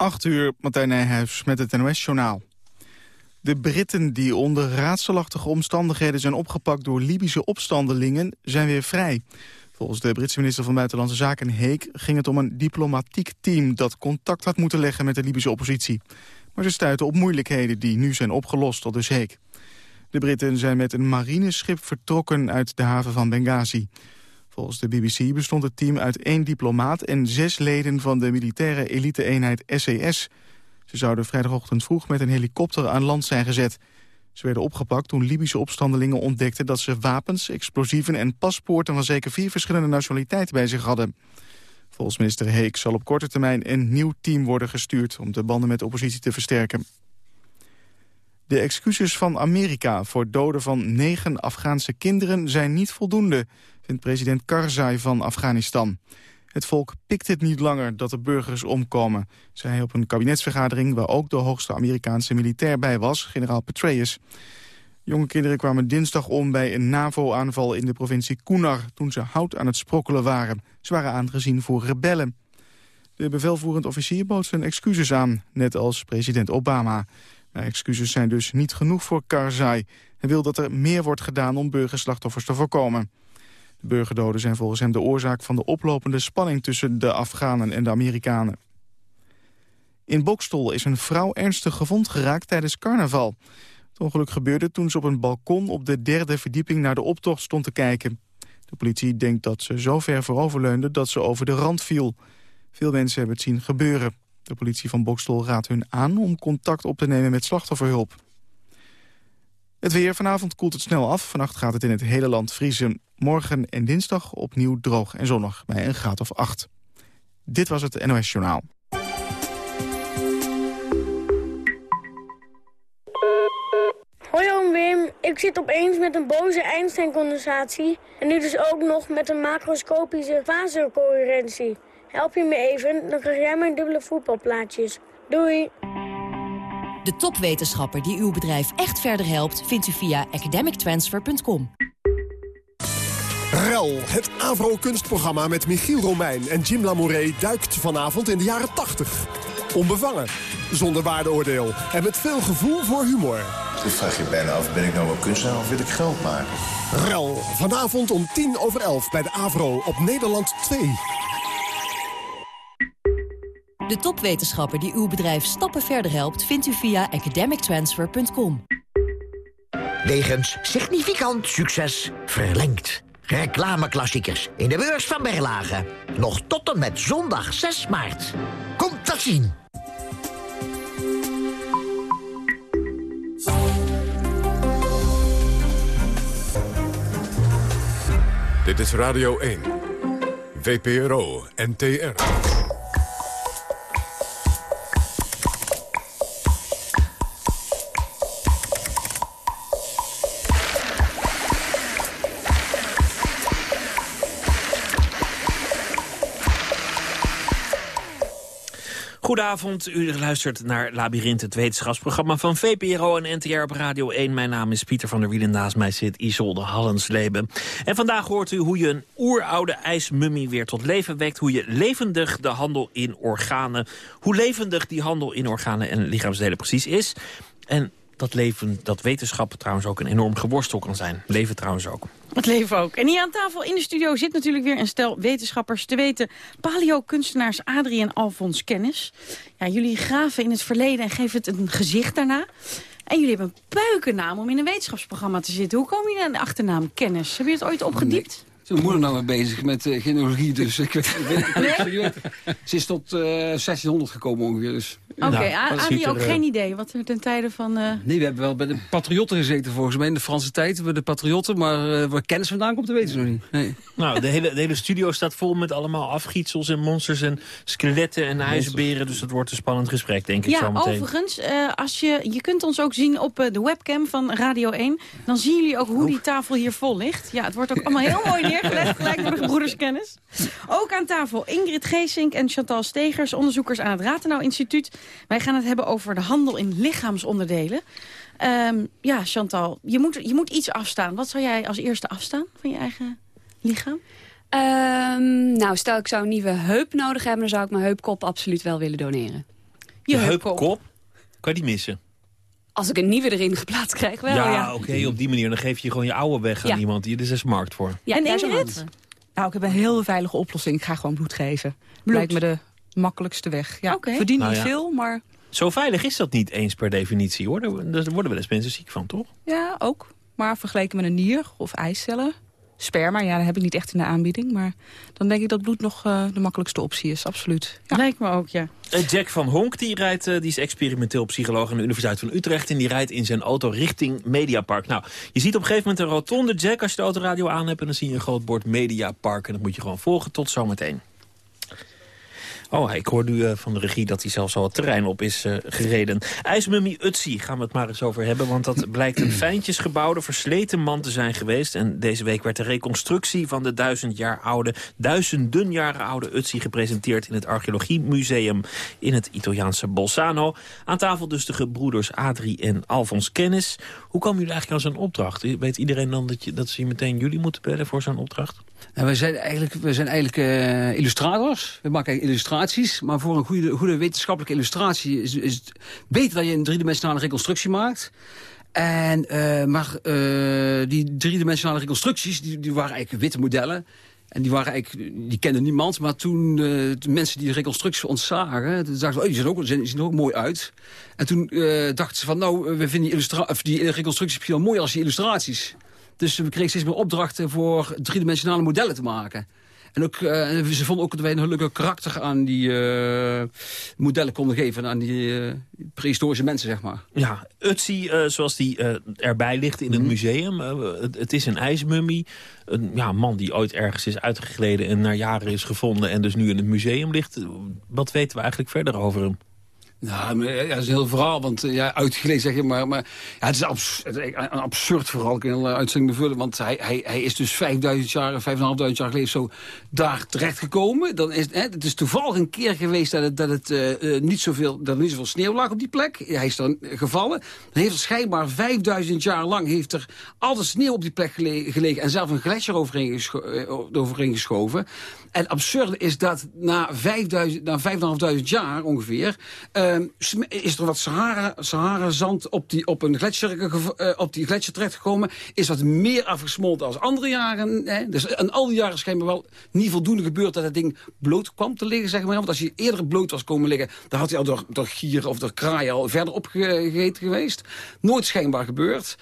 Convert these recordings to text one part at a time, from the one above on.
8 uur, Martijn Nijhuis met het NOS-journaal. De Britten die onder raadselachtige omstandigheden zijn opgepakt door Libische opstandelingen zijn weer vrij. Volgens de Britse minister van Buitenlandse Zaken Heek ging het om een diplomatiek team dat contact had moeten leggen met de Libische oppositie. Maar ze stuiten op moeilijkheden die nu zijn opgelost, tot dus Heek. De Britten zijn met een marineschip vertrokken uit de haven van Benghazi. Volgens de BBC bestond het team uit één diplomaat en zes leden van de militaire elite-eenheid SES. Ze zouden vrijdagochtend vroeg met een helikopter aan land zijn gezet. Ze werden opgepakt toen Libische opstandelingen ontdekten dat ze wapens, explosieven en paspoorten van zeker vier verschillende nationaliteiten bij zich hadden. Volgens minister Heek zal op korte termijn een nieuw team worden gestuurd om de banden met de oppositie te versterken. De excuses van Amerika voor doden van negen Afghaanse kinderen zijn niet voldoende, president Karzai van Afghanistan. Het volk pikt het niet langer dat de burgers omkomen, zei hij op een kabinetsvergadering waar ook de hoogste Amerikaanse militair bij was, generaal Petraeus. Jonge kinderen kwamen dinsdag om bij een NAVO-aanval in de provincie Kunar toen ze hout aan het sprokkelen waren. Ze waren aangezien voor rebellen. De bevelvoerend officier bood zijn excuses aan, net als president Obama. Maar excuses zijn dus niet genoeg voor Karzai. Hij wil dat er meer wordt gedaan om burgerslachtoffers te voorkomen. De burgerdoden zijn volgens hem de oorzaak van de oplopende spanning tussen de Afghanen en de Amerikanen. In Bokstol is een vrouw ernstig gewond geraakt tijdens carnaval. Het ongeluk gebeurde toen ze op een balkon op de derde verdieping naar de optocht stond te kijken. De politie denkt dat ze zo ver vooroverleunde dat ze over de rand viel. Veel mensen hebben het zien gebeuren. De politie van Bokstol raadt hun aan om contact op te nemen met slachtofferhulp. Het weer. Vanavond koelt het snel af. Vannacht gaat het in het hele land vriezen. Morgen en dinsdag opnieuw droog en zonnig bij een graad of 8. Dit was het NOS Journaal. Hoi oom Wim, ik zit opeens met een boze Einstein-condensatie... en nu dus ook nog met een macroscopische fasecoherentie. Help je me even, dan krijg jij mijn dubbele voetbalplaatjes. Doei! De topwetenschapper die uw bedrijf echt verder helpt... vindt u via academictransfer.com. REL, het Avro-kunstprogramma met Michiel Romein en Jim Lamouret... duikt vanavond in de jaren 80. Onbevangen, zonder waardeoordeel en met veel gevoel voor humor. Je vraag je bijna af, ben ik nou wel kunstenaar of wil ik geld maken? REL, vanavond om tien over elf bij de Avro op Nederland 2. De topwetenschapper die uw bedrijf stappen verder helpt... vindt u via academictransfer.com. Wegens significant succes verlengd. Reclameklassiekers in de beurs van Berlage. Nog tot en met zondag 6 maart. Komt dat zien. Dit is Radio 1. VPRO NTR. Goedenavond, u luistert naar Labyrinth, het wetenschapsprogramma van VPRO en NTR op Radio 1. Mijn naam is Pieter van der Wielen, naast mij zit Isolde Hallensleben. En vandaag hoort u hoe je een oeroude ijsmummie weer tot leven wekt. Hoe je levendig de handel in organen, hoe levendig die handel in organen en lichaamsdelen precies is. En dat, leven, dat wetenschap trouwens ook een enorm geworstel kan zijn. Leven trouwens ook. Het leven ook. En hier aan tafel in de studio zit natuurlijk weer een stel wetenschappers. Te weten paleo-kunstenaars Adrie en Alfons Kennis. Ja, jullie graven in het verleden en geven het een gezicht daarna. En jullie hebben een puikennaam om in een wetenschapsprogramma te zitten. Hoe kom je aan de achternaam Kennis? Heb je het ooit opgediept? Mijn moeder nou mee bezig met uh, genealogie, dus ik weet, ik Ze is tot uh, 1600 gekomen ongeveer. Dus, Oké, okay, nou, Adi ook geen idee wat er ten tijde van... Uh... Nee, we hebben wel bij de patriotten gezeten volgens mij. In de Franse tijd, bij de patriotten. Maar uh, waar kennis vandaan komt, dat weten ze nog niet. Nee. Nou, de hele, de hele studio staat vol met allemaal afgietsels en monsters en skeletten en ijzerberen. Dus dat wordt een spannend gesprek, denk ik ja, zo meteen. overigens, als je, je kunt ons ook zien op de webcam van Radio 1. Dan zien jullie ook hoe die tafel hier vol ligt. Ja, het wordt ook allemaal heel mooi neer gelijk door de gebroederskennis. Ook aan tafel Ingrid Geesink en Chantal Stegers, onderzoekers aan het Ratenau Instituut. Wij gaan het hebben over de handel in lichaamsonderdelen. Um, ja, Chantal, je moet, je moet iets afstaan. Wat zou jij als eerste afstaan van je eigen lichaam? Um, nou, stel ik zou een nieuwe heup nodig hebben... dan zou ik mijn heupkop absoluut wel willen doneren. Je Je heupkop. heupkop. Kan je die missen? Als ik een nieuwe erin geplaatst krijg, wel, ja, ja. oké, op die manier. Dan geef je gewoon je oude weg aan Ja. iemand. Hier is een markt voor. Ja, en Ingrid? Nou, ik heb een heel veilige oplossing. Ik ga gewoon bloed geven. Lijkt me de makkelijkste weg. Ja, Oké. verdien Nou niet ja. veel, maar Zo veilig is dat niet eens per definitie, hoor. Daar daar worden wel eens mensen ziek van, toch? ja, ook. Maar vergeleken met een nier of eicellen, sperma, ja, dat heb ik niet echt in de aanbieding. Maar dan denk ik dat bloed nog eh, de makkelijkste optie is, absoluut. Ja. Lijkt me ook, ja. Eh, Jack van Honk die rijdt, eh, die is experimenteel psycholoog aan de Universiteit van Utrecht. En die rijdt in zijn auto richting Mediapark. Nou, je ziet op een gegeven moment een rotonde, Jack, als je de autoradio aan hebt. En dan zie je een groot bord Mediapark. En dat moet je gewoon volgen. Tot zometeen. Oh, ik hoor nu eh, van de regie dat hij zelfs al het terrein op is eh, gereden. IJsmummy Utsi gaan we het maar eens over hebben. Want dat blijkt een fijntjes gebouwde, versleten man te zijn geweest. En deze week werd de reconstructie van de duizend jaar oude, duizenden jaren oude Utsi gepresenteerd in het Archeologiemuseum in het Italiaanse Bolzano. Aan tafel dus de gebroeders Adrie en Alfons Kennis. Hoe komen jullie eigenlijk aan zo'n opdracht? Weet iedereen dan dat, je, dat ze meteen jullie moeten bellen voor zo'n opdracht? Nou, wij zijn eigenlijk, wij zijn eigenlijk eh, illustrators. We maken illustraties. Maar voor een goede, goede wetenschappelijke illustratie is, is het beter dat je een driedimensionale reconstructie maakt. En, eh, maar eh, die driedimensionale reconstructies, die, die waren eigenlijk witte modellen. En die, waren eigenlijk, die kende niemand. Maar toen de mensen die de reconstructie ontzagen... toen dachten ze, oh, die zien, ook, er ook mooi uit. En toen dachten ze van, nou, we vinden die, of die reconstructies misschien wel mooier als die illustraties. Dus we kregen steeds meer opdrachten voor driedimensionale modellen te maken. En ook, eh, ze vonden ook dat wij een leuke karakter aan die eh, modellen konden geven. Aan die eh, prehistorische mensen, zeg maar. Ja, Utsi, zoals die erbij ligt in het museum. eh, het, het is een ijsmummie. Een ja, man die ooit ergens is uitgegleden en na jaren is gevonden... en dus nu in het museum ligt. Wat weten we eigenlijk verder over hem? Nou, maar, ja, dat is een heel verhaal, want eh, ja, uitgelezen zeg je, maar, maar ja, het is een absurd verhaal, ik een uitzending bevullen, want hij, hij, hij is dus 5000 jaar, 5500 jaar geleden zo daar terechtgekomen. Dan is, het is toevallig een keer geweest dat het, dat het eh, niet, zoveel, dat er niet zoveel sneeuw lag op die plek. Hij is dan gevallen. Dan heeft er schijnbaar 5000 jaar lang heeft er altijd sneeuw op die plek gele- gelegen en zelf een gletsjer overheen, gescho overheen geschoven. En het absurde is dat na 5000, na 5500 jaar ongeveer, is er wat Sahara, Sahara zand op die, op, een gletsjer, eh, op die gletsjer terechtgekomen. Is wat meer afgesmolten als andere jaren. Hè? Dus in al die jaren schijnbaar wel niet voldoende gebeurd dat het ding bloot kwam te liggen. Zeg maar. Want als hij eerder bloot was komen liggen, dan had hij al door, door gieren of door kraaien al verder opgegeten geweest. Nooit schijnbaar gebeurd.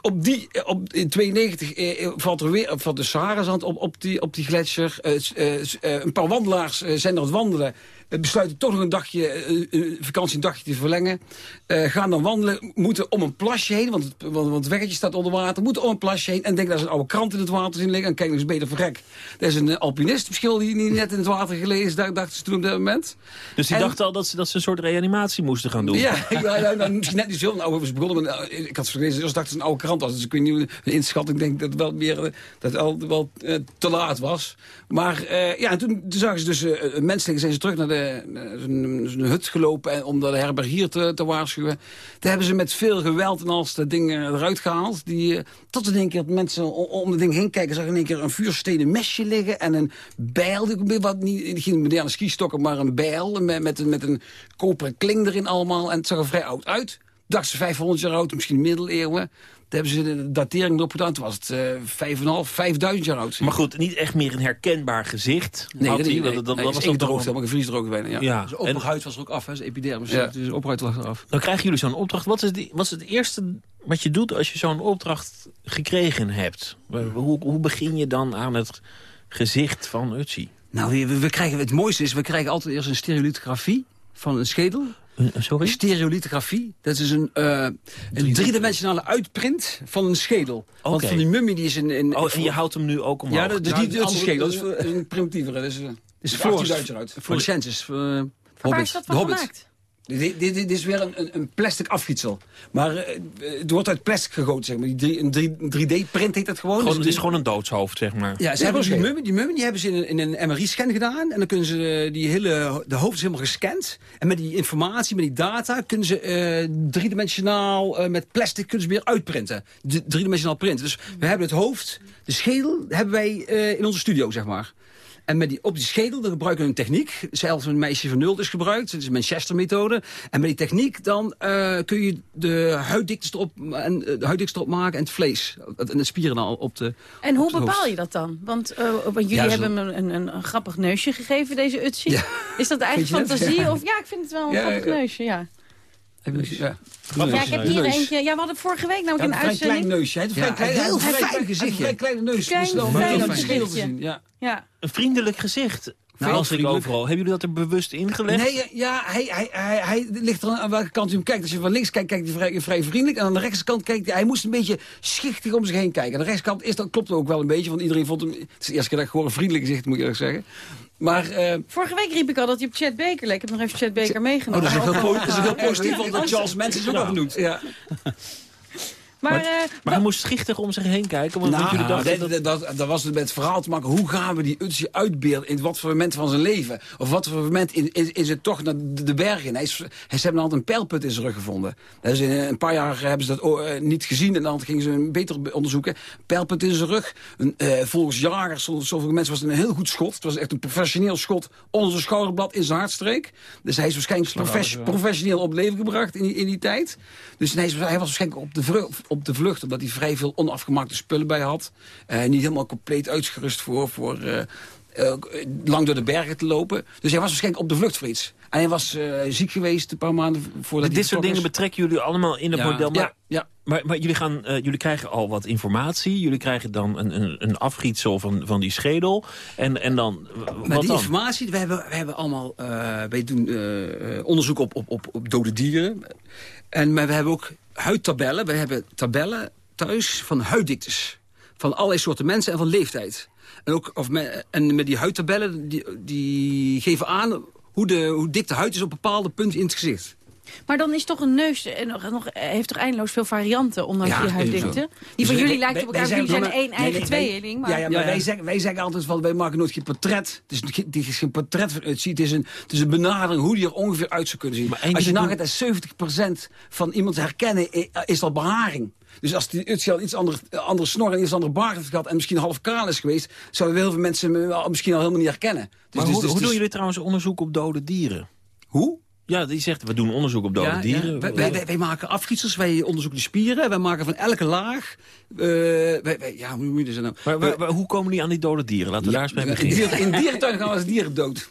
Op die, op, in 92 eh, valt er weer valt de Sahara-zand op, op, die, op die gletsjer. Eh, eh, eh, een paar wandelaars eh, zijn er aan het wandelen. Eh, besluiten toch nog een dagje, eh, een vakantie een dagje te verlengen. Eh, gaan dan wandelen, moeten om een plasje heen, want het, want, het weggetje staat onder water. Moeten om een plasje heen en denken dat ze een oude krant in het water zien liggen. En kijk nog eens beter verrek. Dat is een alpinist, verschil die niet net in het water gelezen, daar dachten ze toen op dat moment. Dus die En- dachten al dat ze, dat ze een soort reanimatie moesten gaan doen. ja, ja, ja nou, misschien net niet zo. Nou, we begonnen met, ik had het gelezen, dus dacht het een oude krant was. Dus ik weet niet, een inschatting denk dat het wel meer, dat het al wel te laat was. Maar ja, en toen, toen zagen ze dus mensen zijn ze terug naar de, eh, zo'n zo'n hut gelopen en, om de herbergier te, te waarschuwen. Daar hebben ze met veel geweld en als de dingen eruit gehaald. Die, eh, tot in één keer mensen om, het ding heen kijken, zag in één keer een vuurstenen mesje liggen en een bijl. Wat niet, geen moderne skistokken, maar een bijl met, met, een- met een koperen kling erin allemaal. En het zag er vrij oud uit. Dacht ze 500 jaar oud, misschien middeleeuwen. Daar hebben ze de datering erop gedaan. Toen was het eh 5,5, 5000 jaar oud. Maar goed, niet echt meer een herkenbaar gezicht. Nee, dat, hij. dat, dat, Nee, dat is was droogte, wel- maar gevriesdroogd bijna. Ja. Ja, Zijn en opperhuid was er ook af, hè. Zijn epidermis. Ja. Dus de opperhuid lag eraf. dan krijgen jullie zo'n opdracht. Wat is, die, wat is het eerste wat je doet als je zo'n opdracht gekregen hebt? Hoe, hoe begin je dan aan het gezicht van Utsi? Nou, we, we krijgen, het mooiste is, we krijgen altijd eerst een stereolithografie van een schedel. Sorry? Stereolithografie. Dat is een, eh, een driedimensionale uitprint van een schedel. Want Oké. van die mummie die is in... in Oh, en je houdt hem nu ook omhoog? Ja, dat is de dat is- schedel. Dat is, een primitievere. Dat is, eh, is voor- 18.000 uit. Fluorescenties. Uh, Waar is dat van gemaakt? Dit, dit, dit- is weer een, een, plastic afgietsel. Maar eh, het wordt uit plastic gegoten, zeg maar. Die een 3D-print heet dat gewoon. Gewoon, Dus het is gewoon een doodshoofd, zeg maar. ja, ze hebben die mummy, die hebben ze in een, MRI-scan gedaan. En dan kunnen ze eh, die hele, de hoofd is helemaal gescand. En met die informatie, met die data, kunnen ze eh, driedimensionaal eh, met plastic kunnen ze weer uitprinten. D- driedimensionaal printen. Dus we hebben het hoofd, de schedel, hebben wij eh, in onze studio, zeg maar. En met die, op die schedel dan gebruiken we een techniek. Zelfs een meisje van nul is gebruikt. Dat is de Manchester-methode. En met die techniek dan uh, kun je de huiddikte erop, en, de huiddikte erop maken en het vlees. En de spieren dan op de En hoe bepaal je dat dan? Want, uh, want jullie ja, hebben hem een, een, een, grappig neusje gegeven, deze Utsi. Ja. Is dat eigen fantasie? Ja. Of ja, ik vind het wel een grappig neusje, ja. Ja. ja, ik heb hier eentje. Ja, we hadden vorige week namelijk ja, een uitzending. klein neusje. Hij heeft een klein, heel fijn gezichtje. Een kleine neus. Klein, dus fijn verschil te zien. Ja. Ja. Een vriendelijk gezicht. Nou, als ik overal. Hebben jullie dat er bewust ingelegd? Nee, ja, hij, hij, hij, hij ligt er aan welke kant u hem kijkt. Als je van links kijkt, kijkt hij vrij, vrij vriendelijk. En aan de rechterkant kijkt hij... Hij moest een beetje schichtig om zich heen kijken. Aan de rechterkant is dat, klopt ook wel een beetje. Want iedereen vond hem... Het is de eerste keer dat ik gewoon een vriendelijk gezicht, moet ik eerlijk zeggen. Maar, uh, Vorige week riep ik al dat hij op Chad Baker leek. Ik heb nog even Chad Baker meegenomen. Oh, dat is heel, positief, want dat Charles Manson is ook nog genoemd. Ja. Maar, maar, uh, maar hij moest schichtig om zich heen kijken. Want nou, jullie dachten dat, dat, dat, dat was het met het verhaal te maken. Hoe gaan we die Utsi uitbeelden? In wat voor moment van zijn leven? Of wat voor moment in, in, in zijn tocht naar de, de bergen? Hij is, hij, ze hebben altijd een pijlput in zijn rug gevonden. Dus in een paar jaar hebben ze dat uh, niet gezien. En dan gingen ze een beter onderzoeken. Pijlput in zijn rug. Een, uh, volgens jagers, zoveel mensen, was het een heel goed schot. Het was echt een professioneel schot onder zijn schouderblad in zijn hartstreek. Dus hij is waarschijnlijk profes, professioneel op leven gebracht in die, in die tijd. Dus hij, is, hij was waarschijnlijk op de, vlucht, op de vlucht, omdat hij vrij veel onafgemaakte spullen bij had. Uh, niet helemaal compleet uitgerust voor, voor uh, uh, lang door de bergen te lopen. Dus hij was waarschijnlijk op de vlucht voor iets. En hij was ziek geweest een paar maanden voordat Dit soort dingen betrekken jullie allemaal in het ja, model. Maar, ja, ja. maar, maar jullie, gaan, jullie krijgen al wat informatie. Jullie krijgen dan een, een, een afgietsel van, van die schedel. En, en dan, maar wat die dan? informatie, we hebben, we hebben allemaal wij doen onderzoek op, op, op, op dode dieren. En, maar we hebben ook huidtabellen. We hebben tabellen thuis van huiddiktes. Van allerlei soorten mensen en van leeftijd. En, ook, of en met die huidtabellen, die, die geven aan hoe, de, hoe dik de huid is op bepaalde punten in het gezicht. Maar dan is toch een neus nog, nog, heeft toch eindeloos veel varianten, ondanks Ja, die huiddikte? Die van Dus jullie wij- lijkt op elkaar, jullie zijn één nee, eigen nee, wij- tweeling. Maar, Ja, ja, maar Wij, zeggen, wij zeggen altijd van, wij maken nooit geen portret. Het is, geen- het is geen portret van Utsi. Het is een, het is een benadering hoe die er ongeveer uit zou kunnen zien. Maar Als je nagaat dat 70% van iemand herkennen, i- is dat beharing. Dus als die Utsi al iets andere, andere snor en iets andere baard heeft gehad... en misschien half kaal is geweest... zouden heel veel mensen hem al- misschien al helemaal niet herkennen. Dus, Maar dus- hoe, dus- hoe dus- doen jullie trouwens onderzoek op dode dieren? Hoe? Ja, die zegt, we doen onderzoek op dode Ja, dieren. ja. Wij, wij, wij- wij maken afgietsels, wij onderzoeken de spieren. Wij maken van elke laag... eh, wij, wij- ja, hoe moet je dat nou? Maar, maar- maar hoe komen die aan die dode dieren? Laten we daar eens mee in, beginnen. in dierentuin gaan we als dieren dood.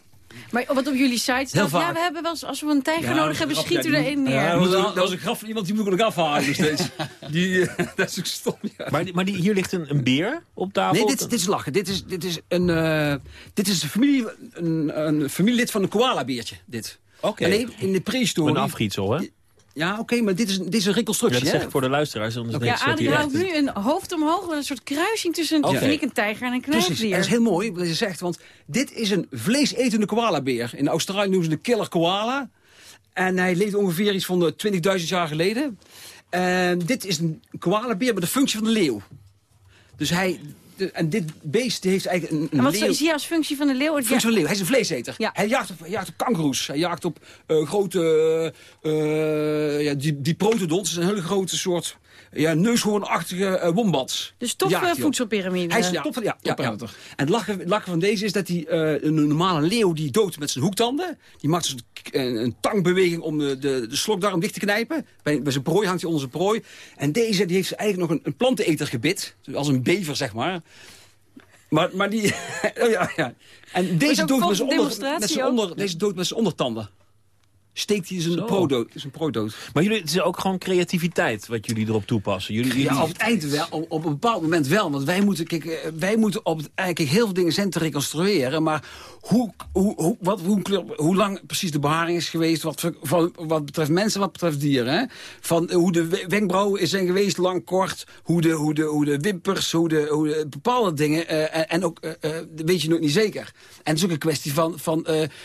maar wat op jullie site staat, ja, we hebben wel eens, als we een tijger Ja, nodig hebben, schieten we ja, erin die- neer. Ja, dat, was, dat was een grap van iemand die moet ik nog afhalen nog steeds. Die, eh, dat is ook stom, ja. Maar, maar die, hier ligt een, een beer op tafel. Nee, dit, dit is lachen. Dit is, dit is, een, eh, dit is een, familie, een, een familielid van een koalabeertje, dit. Oké. Alleen in de prehistorie... Een afgietsel, hè? Ja, oké, maar dit is, dit is een Ja, reconstructie, dat zeg ik voor de luisteraars. Anders Ja, ze dat Adrie die houdt nu een hoofd omhoog met een soort kruising tussen een Oké. techniek, een tijger en een Precies, en knijpdier. dat is heel mooi wat je zegt, want dit is een vleesetende koalabeer. In Australië noemen ze de killer koala. En hij leeft ongeveer iets van de 20.000 jaar geleden. En dit is een koalabeer met de functie van de leeuw. Dus hij... de- en dit beest heeft eigenlijk een, een En wat leeuw... is hij als functie van de leeuw? Functie van de leeuw. Hij is een vleeseter. Ja. Hij, jaagt op, hij jaagt op kangoeroes. Hij jaagt op eh, grote... eh, ja, die, die protodons. Dat is een hele grote soort... Ja, neushoornachtige eh, wombats. Dus top eh, hij op. voedselpiramide. Hij is top van, ja, ja, ja. En het lachen, het lachen van deze is dat hij eh, een normale leeuw die doodt met zijn hoektanden. Die maakt dus een, een, een tangbeweging om de, de, de slokdarm dicht te knijpen. Bij, bij zijn prooi hangt hij onder zijn prooi. En deze die heeft eigenlijk nog een, een planteneter gebit. Dus als een bever, zeg maar. Maar, maar die... oh ja, ja. En deze dood, met onder, met onder, deze dood met zijn ondertanden. Steekt hij zijn Zo. pro dood. Zijn pro dood. Maar jullie, het is ook gewoon creativiteit wat jullie erop toepassen. Jullie, jullie, Ja, op het eind wel. Op, op een bepaald moment wel. Want wij moeten, kijk, eh, wij moeten op het, eigenlijk heel veel dingen zijn te reconstrueren. Maar hoe, hoe, wat, hoe, kleur- hoe lang precies de beharing is geweest. Wat, van, wat betreft mensen, wat betreft dieren. Hè? Van eh, hoe de we- wenkbrauwen zijn geweest, lang, kort. Hoe de, hoe de, hoe de wimpers, hoe de, hoe de bepaalde dingen. eh, en, ook, dat weet je nog niet zeker. En het is ook een kwestie van, van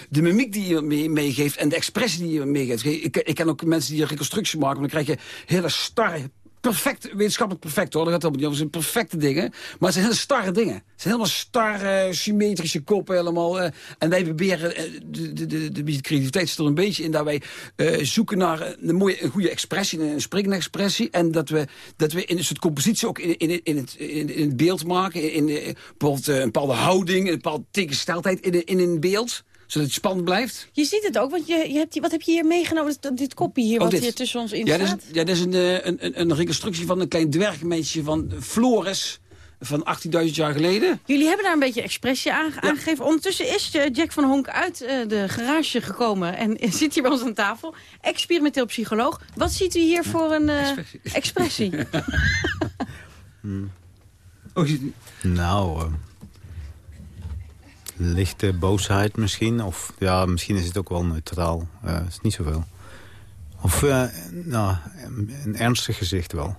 de mimiek die je mee- meegeeft. En de expressie die je meegeeft. Ik, ik ken ook mensen die een reconstructie maken. Dan krijg je hele starre perfect, wetenschappelijk perfect hoor. Dat gaat helemaal niet. Het zijn perfecte dingen. Maar het zijn hele starre dingen. Het zijn helemaal starre, symmetrische koppen helemaal. eh. en wij proberen, eh, de, de, de, de, creativiteit zit er een beetje in... dat wij eh, zoeken naar een, mooie, een goede expressie, een sprekende expressie. En dat we, dat we in een soort compositie ook in, in, in, het, in, het beeld maken. In, bijvoorbeeld een bepaalde houding, een bepaalde tegengesteldheid in, in een beeld zodat het spannend blijft. Je ziet het ook, want je, je hebt, die- wat heb je hier meegenomen? Dat, dit kopje hier, Oh, wat dit. hier tussen ons in Ja, dat staat. is, ja, dat is een, eh, een, een, een reconstructie van een klein dwergmensje van Flores van 18.000 jaar geleden. Jullie hebben daar een beetje expressie aan, aangegeven. Ondertussen is eh, Jack van Honk uit eh, de garage gekomen en zit hier bij ons aan tafel. Experimenteel psycholoog. Wat ziet u hier voor een eh, expressie? Oh, je- Nou, eh, lichte boosheid misschien. Of ja, misschien is het ook wel neutraal. Eh is niet zoveel. Of eh, nou, een, ernstig gezicht wel.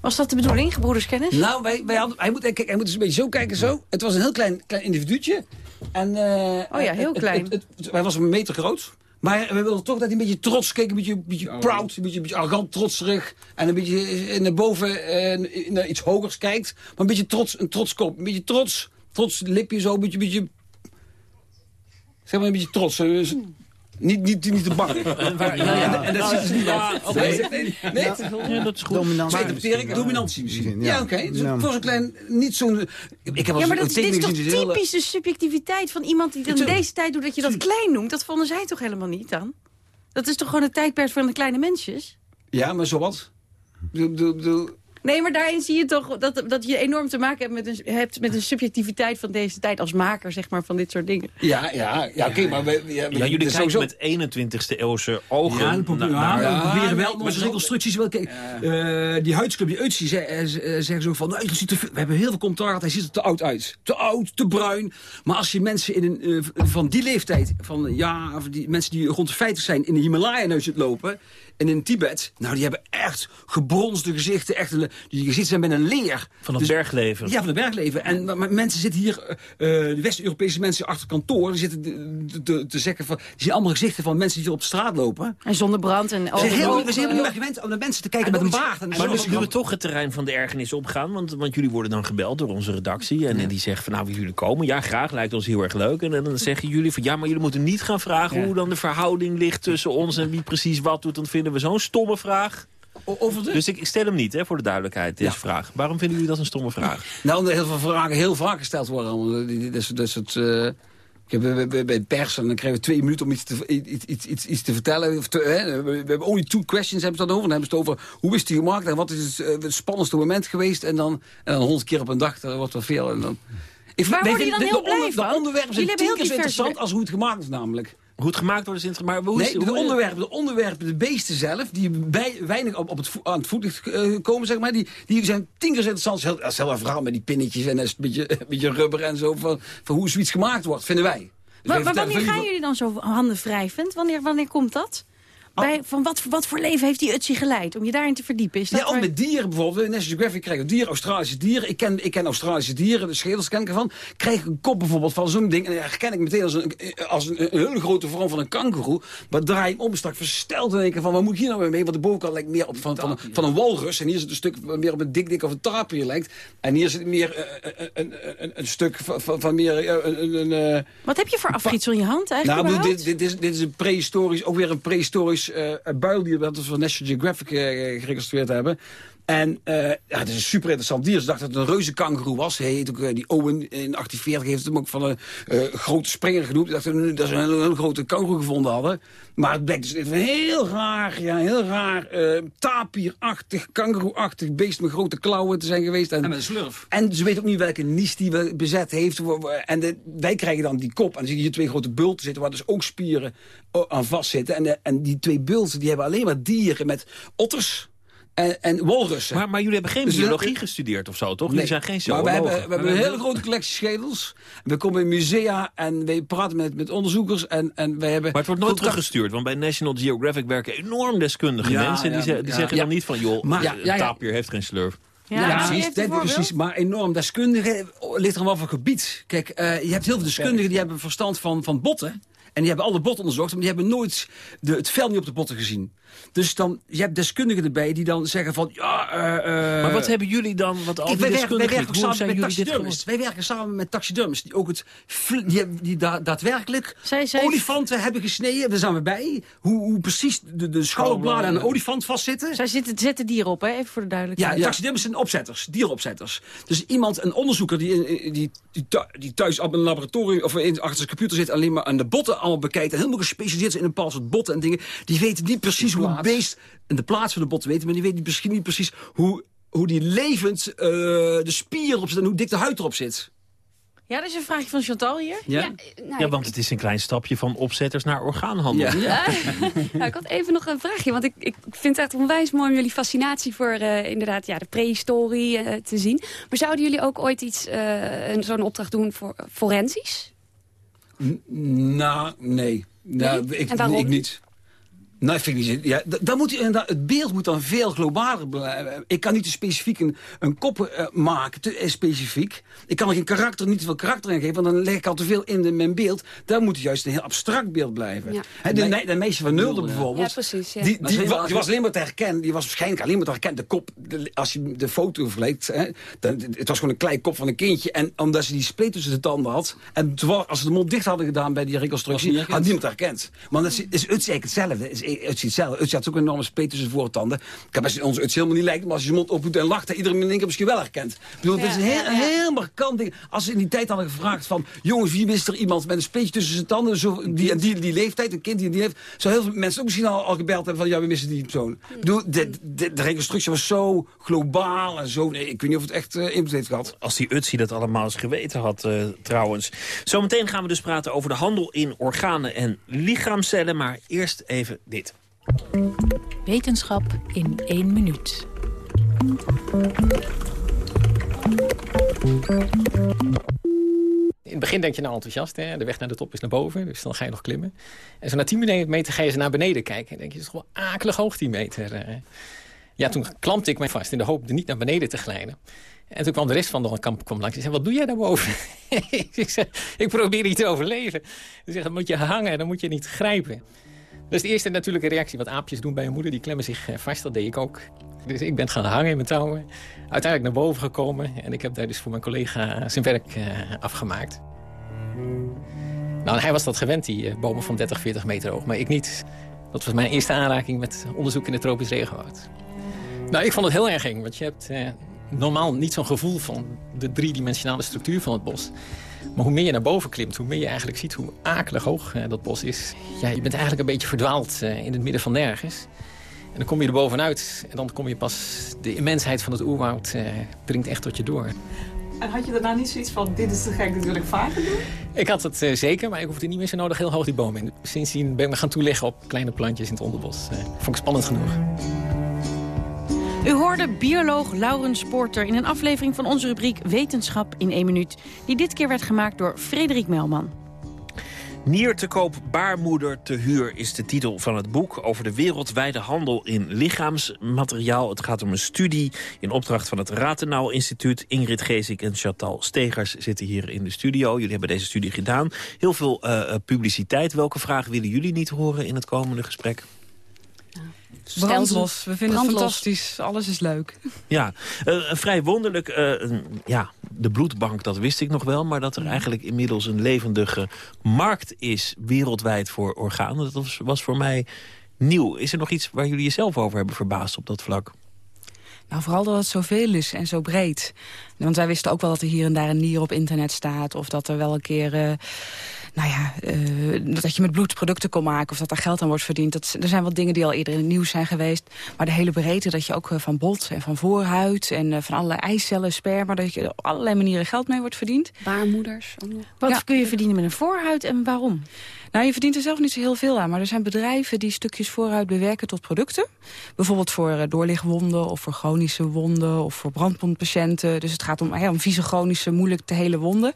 Was dat de bedoeling, gebroederskennis? Nou, wij, wij hadden, hij, moet, kijk, hij moet eens een beetje zo kijken, zo. Het was een heel klein, klein individuutje. En, eh, Oh ja, heel het- klein. het- het- het- hij was een meter groot. Maar we wilden toch dat hij een beetje trots keek, een beetje, een beetje proud, een beetje, een beetje arrogant, trotserig. En een beetje eh, naar boven, eh, naar iets hogers kijkt. Maar een beetje trots, een trots kop, een beetje trots. Trots lipje zo, een beetje, beetje zeg maar een beetje trots. eh, z- Niet, niet, niet te bang. waar- Ja, ja. en, en dat Nou, ziet dus niet ja, af. Nee, dat is goed. Dominantie. Dominantie misschien. Ja. Ja, oké. Dus Ja. voor zo'n klein, niet zo'n... Ik heb al Ja, maar zo'n dat, dit is toch gezien, die hele- typisch de subjectiviteit van iemand die dan deze tijd doet dat je dat klein noemt. Dat vonden zij toch helemaal niet dan? Dat is toch gewoon het tijdperk van de kleine mensjes? Ja, maar zo wat? Bedoel- Nee, maar daarin zie je toch dat, dat je enorm te maken hebt met, een, hebt met een subjectiviteit van deze tijd als maker zeg maar, van dit soort dingen. Ja, ja, ja oké, maar... We, ja, Ja, jullie dus kijken sowieso- met 21ste eeuwse ogen Ja, we proberen, naar- ja, naar- we proberen wel maar onze reconstructies wel. Kijk, eh, die huidsclub, die eh, ze- eh, zeggen zo van... Nou, hij ziet er, we hebben heel veel commentaar gehad, hij ziet er te oud uit. Te oud, te bruin. Maar als je mensen in een, eh, van die leeftijd, van ja, of die mensen die rond de 50 zijn... in de Himalaya nu zitten lopen, en in Tibet... Nou, die hebben echt gebronzde gezichten. Echt, een- die gezichten zijn met een leer. Van het Dus- bergleven. Ja, van het bergleven. En maar, mensen zitten hier, eh, de West-Europese mensen achter kantoor... die zitten te, te, te zeggen van... die zien allemaal gezichten van mensen die hier op straat lopen. En zonder brand en We zijn heel, we zijn meer gewend om naar mensen te kijken met een baard. En Maar dus nu we toch het terrein van de ergernis opgaan... want, want jullie worden dan gebeld door onze redactie... en, en die zeggen van nou, willen jullie komen? Ja, graag, lijkt ons heel erg leuk. En, dan zeggen jullie van ja, maar jullie moeten niet gaan vragen... hoe dan de verhouding ligt tussen ons en wie precies wat doet. Dan vinden we zo'n stomme vraag. Over de... Dus ik, ik stel hem niet, hè, voor de duidelijkheid, deze vraag. Waarom vinden jullie dat een stomme vraag? Nou, omdat heel veel vragen heel vaak gesteld worden. dat is het... eh, ik heb bij- pers en dan krijgen we twee minuten om iets te, iets, iets, iets, iets te vertellen. Of te, hè, we, we hebben only two questions hebben ze dan over. Dan hebben ze het over hoe is die gemaakt en wat is het, eh, het spannendste moment geweest. En dan, en dan honderd keer op een dag, dat wordt wel veel. En dan, ik, Waar worden vinden jullie dan de heel blij De van? onderwerpen Jullie zijn hebben tien keer heel zo divers- interessant als hoe het gemaakt is namelijk. Hoe het gemaakt wordt is interessant. Maar hoe is Nee, de hoe- onderwerpen, de onderwerpen, de beesten zelf, die bij, weinig op, op het, vo- aan het voetlicht eh, komen, zeg maar, die, die zijn tien keer zo interessant. Dat is heel verhaal met die pinnetjes en een beetje, een beetje rubber en zo, van, van hoe zoiets gemaakt wordt, vinden wij. Dus Maar, wanneer gaan jullie dan zo handen wrijvend? Wanneer, wanneer komt dat? Bij, van wat, wat voor leven heeft die Utsie geleid? Om je daarin te verdiepen. Is dat Ja, ook waar- met dieren bijvoorbeeld. In National Geographic krijg je dieren, Australische dieren. Ik ken, ik ken Australische dieren, de schedels ken ik ervan. Krijg ik een kop bijvoorbeeld van zo'n ding. En dan herken ik meteen als een, als een, een hele grote vorm van een kangoeroe. Maar draai ik om, sta ik versteld en denk ik van, wat moet ik hier nou weer mee? Want de bovenkant lijkt meer op van, van, een, van een walrus. En hier zit een stuk meer op een dik dik of een tapir lijkt. En hier zit meer eh, een, een, een, een stuk van, van, meer eh, een... een, een eh, Wat heb je voor afgietsel in je hand eigenlijk? nou, ik dit, dit, is, dit is een prehistorisch, ook weer een prehistorisch eh buil die we van National Geographic eh, geregistreerd hebben. En eh, ja, het is een super interessant dier. Ze dachten dat het een reuze kangoeroe was. Hij heet ook, eh, die Owen in 1840 heeft hem ook van een eh, grote springer genoemd. Ze dachten dat ze een hele, grote kangoeroe gevonden hadden. Maar het blijkt dus een heel raar, ja, heel raar tapierachtig, kangoeroe-achtig beest met grote klauwen te zijn geweest. En, En met een slurf. en ze weten ook niet welke nies die we bezet heeft. En de, wij krijgen dan die kop. En dan zie je hier twee grote bulten zitten... waar dus ook spieren aan vastzitten. En, de- en die twee bulten die hebben alleen maar dieren met otters en, en walrussen. Maar, maar jullie hebben geen Dus biologie gestudeerd of zo, toch? Jullie zijn geen maar zoologen. we hebben, we hebben een hele grote collectie schedels. We komen in musea en we praten met, met onderzoekers. En, en wij hebben Maar het wordt nooit contact- teruggestuurd, want bij National Geographic werken enorm deskundige Ja, mensen. Die, ja, ze- die ja. zeggen Ja. dan niet van, joh, Maar- tapir heeft geen slurf. Ja, precies, dat, precies. Maar enorm deskundigen ligt er wel voor gebied. Kijk, eh, je hebt heel veel deskundigen die hebben verstand van, van botten. En die hebben alle botten onderzocht, maar die hebben nooit de, het vel niet op de botten gezien. Dus dan, je hebt deskundigen erbij die dan zeggen van... Ja, uh, maar wat hebben jullie dan, wat al die wij, werken, wij werken samen met taxidermisten. Wij werken samen met taxidermisten die ook het, die, die da daadwerkelijk zij, zij... olifanten hebben gesneden. Daar zijn we bij. Hoe, hoe precies de, de schouderbladen aan een olifant vastzitten. Zij zitten, zetten dieren op, hè? even voor de duidelijkheid. Ja, taxidermisten zijn opzetters, dierenopzetters. Dus iemand, een onderzoeker die, die, die, die thuis op een laboratorium of in, achter zijn computer zit... alleen maar aan de botten allemaal bekijkt... en helemaal gespecialiseerd is in een bepaald soort botten en dingen... die weten niet precies hoe het beest in de plaats van de botten weten... maar die weten misschien niet precies hoe, hoe die levend uh, de spier erop zit... en hoe dik de huid erop zit. Ja, dat is een vraagje van Chantal hier. Ja, ja, nou, ja want het is een klein stapje van opzetters naar orgaanhandel. Ja. nou, ik had even nog een vraagje, want ik, ik vind het echt onwijs mooi... om jullie fascinatie voor uh, inderdaad ja, de prehistorie uh, te zien. Maar zouden jullie ook ooit iets, uh, zo'n opdracht doen voor forensisch? Nou, nee. Nou, ik, ik niet. Nou, vind ik niet. Ja, dan moet, het beeld moet dan veel globaler blijven. Ik kan niet te specifiek een, een kop uh, maken, te uh, specifiek. Ik kan er geen karakter, niet te veel karakter in geven, want dan leg ik al te veel in de, mijn beeld. Dan moet het juist een heel abstract beeld blijven. Ja. He, de, de, meisje van Nulde bijvoorbeeld, ja, precies, ja. Die, die, die, was alleen maar te herkennen. Die was waarschijnlijk alleen maar te herkennen. De kop, als je de foto dan, het was gewoon een klein kop van een kindje. En omdat ze die spleet tussen de tanden had, en als ze de mond dicht hadden gedaan bij die reconstructie, had niemand herkend. Maar dat is, is, is eigenlijk hetzelfde. Is, het ziet zelf. Het had ook een enorme spleet tussen de voortanden. Ik heb best onze het helemaal niet lijkt, maar als je zijn mond opdoet en lacht, iedereen in één keer misschien wel herkent. Ik bedoel, het is een heel, ja. heel markant ding. Als ze in die tijd hadden gevraagd van, jongens, wie wist er iemand met een spleetje tussen zijn tanden, zo, die, die, die leeftijd, een kind die die heeft, zou heel veel mensen ook misschien al, al gebeld hebben van, ja, we missen die persoon. Ik bedoel, de, de, de, reconstructie was zo globaal en zo, nee, ik weet niet of het echt uh, invloed heeft gehad. Als die Utsi dat allemaal eens geweten had, uh, trouwens. Zometeen gaan we dus praten over de handel in organen en lichaamcellen, maar eerst even dit. Wetenschap in één minuut. In het begin denk je nou enthousiast, hè? de weg naar de top is naar boven, dus dan ga je nog klimmen. En zo na 10 meter ga je ze naar beneden kijken en denk je, het is gewoon akelig hoog 10 meter. Ja, toen klampte ik mij vast in de hoop er niet naar beneden te glijden. En toen kwam de rest van de kamp kwam langs en zei, wat doe jij daarboven? ik zeg, ik probeer niet te overleven. Ze zegt, dan moet je hangen, dan moet je niet grijpen. Dat is de eerste natuurlijke reactie wat aapjes doen bij een moeder. Die klemmen zich eh, vast, dat deed ik ook. Dus ik ben gaan hangen in mijn touwen. Uiteindelijk naar boven gekomen. En ik heb daar dus voor mijn collega zijn werk uh, afgemaakt. Nou, hij was dat gewend, die bomen van 30, 40 meter hoog. Maar ik niet. Dat was mijn eerste aanraking met onderzoek in het tropisch regenwoud. Nou, ik vond het heel erg eng. Want je hebt normaal niet zo'n gevoel van de driedimensionale structuur van het bos. Maar hoe meer je naar boven klimt, hoe meer je eigenlijk ziet hoe akelig hoog uh, dat bos is. Ja, je bent eigenlijk een beetje verdwaald uh, in het midden van nergens. En dan kom je er bovenuit en dan kom je pas... de immensheid van het oerwoud uh, dringt echt tot je door. En had je daarna niet zoiets van, dit is te gek, dit wil ik vaker doen? Ik had het zeker, maar ik hoefde niet meer zo nodig heel hoog die boom in. Sindsdien ben ik me gaan toeleggen op kleine plantjes in het onderbos. vond ik spannend genoeg. U hoorde bioloog Laurens Porter in een aflevering van onze rubriek Wetenschap in 1 minuut. Die dit keer werd gemaakt door Frederik Melman. Nier te koop, baarmoeder te huur is de titel van het boek... over de wereldwijde handel in lichaamsmateriaal. Het gaat om een studie in opdracht van het Ratenau Instituut. Ingrid Geesik en Chantal Stegers zitten hier in de studio. Jullie hebben deze studie gedaan. Heel veel uh, publiciteit. Welke vragen willen jullie niet horen in het komende gesprek? Brandlos. We vinden het fantastisch. Alles is leuk. Ja, uh, vrij wonderlijk. Uh, ja, de bloedbank, dat wist ik nog wel. Maar dat er eigenlijk inmiddels een levendige markt is wereldwijd voor organen. Dat was, was voor mij nieuw. Is er nog iets waar jullie jezelf over hebben verbaasd op dat vlak? Nou, vooral dat het zoveel is en zo breed. Want wij wisten ook wel dat er hier en daar een nier op internet staat... of dat er wel een keer... Uh, nou ja, uh, dat je met bloedproducten kon maken... of dat er geld aan wordt verdiend. Dat, er zijn wel dingen die al eerder in het nieuws zijn geweest. Maar de hele breedte, dat je ook uh, van bot en van voorhuid... en uh, van allerlei eicellen, sperma... dat je op allerlei manieren geld mee wordt verdiend. Baarmoeders. Wat ja. kun je verdienen met een voorhuid en waarom? Nou, je verdient er zelf niet zo heel veel aan. Maar er zijn bedrijven die stukjes vooruit bewerken tot producten. Bijvoorbeeld voor uh, doorlichtwonden of voor chronische wonden of voor brandwondpatiënten. Dus het gaat om, ja, om chronische, moeilijk te hele wonden.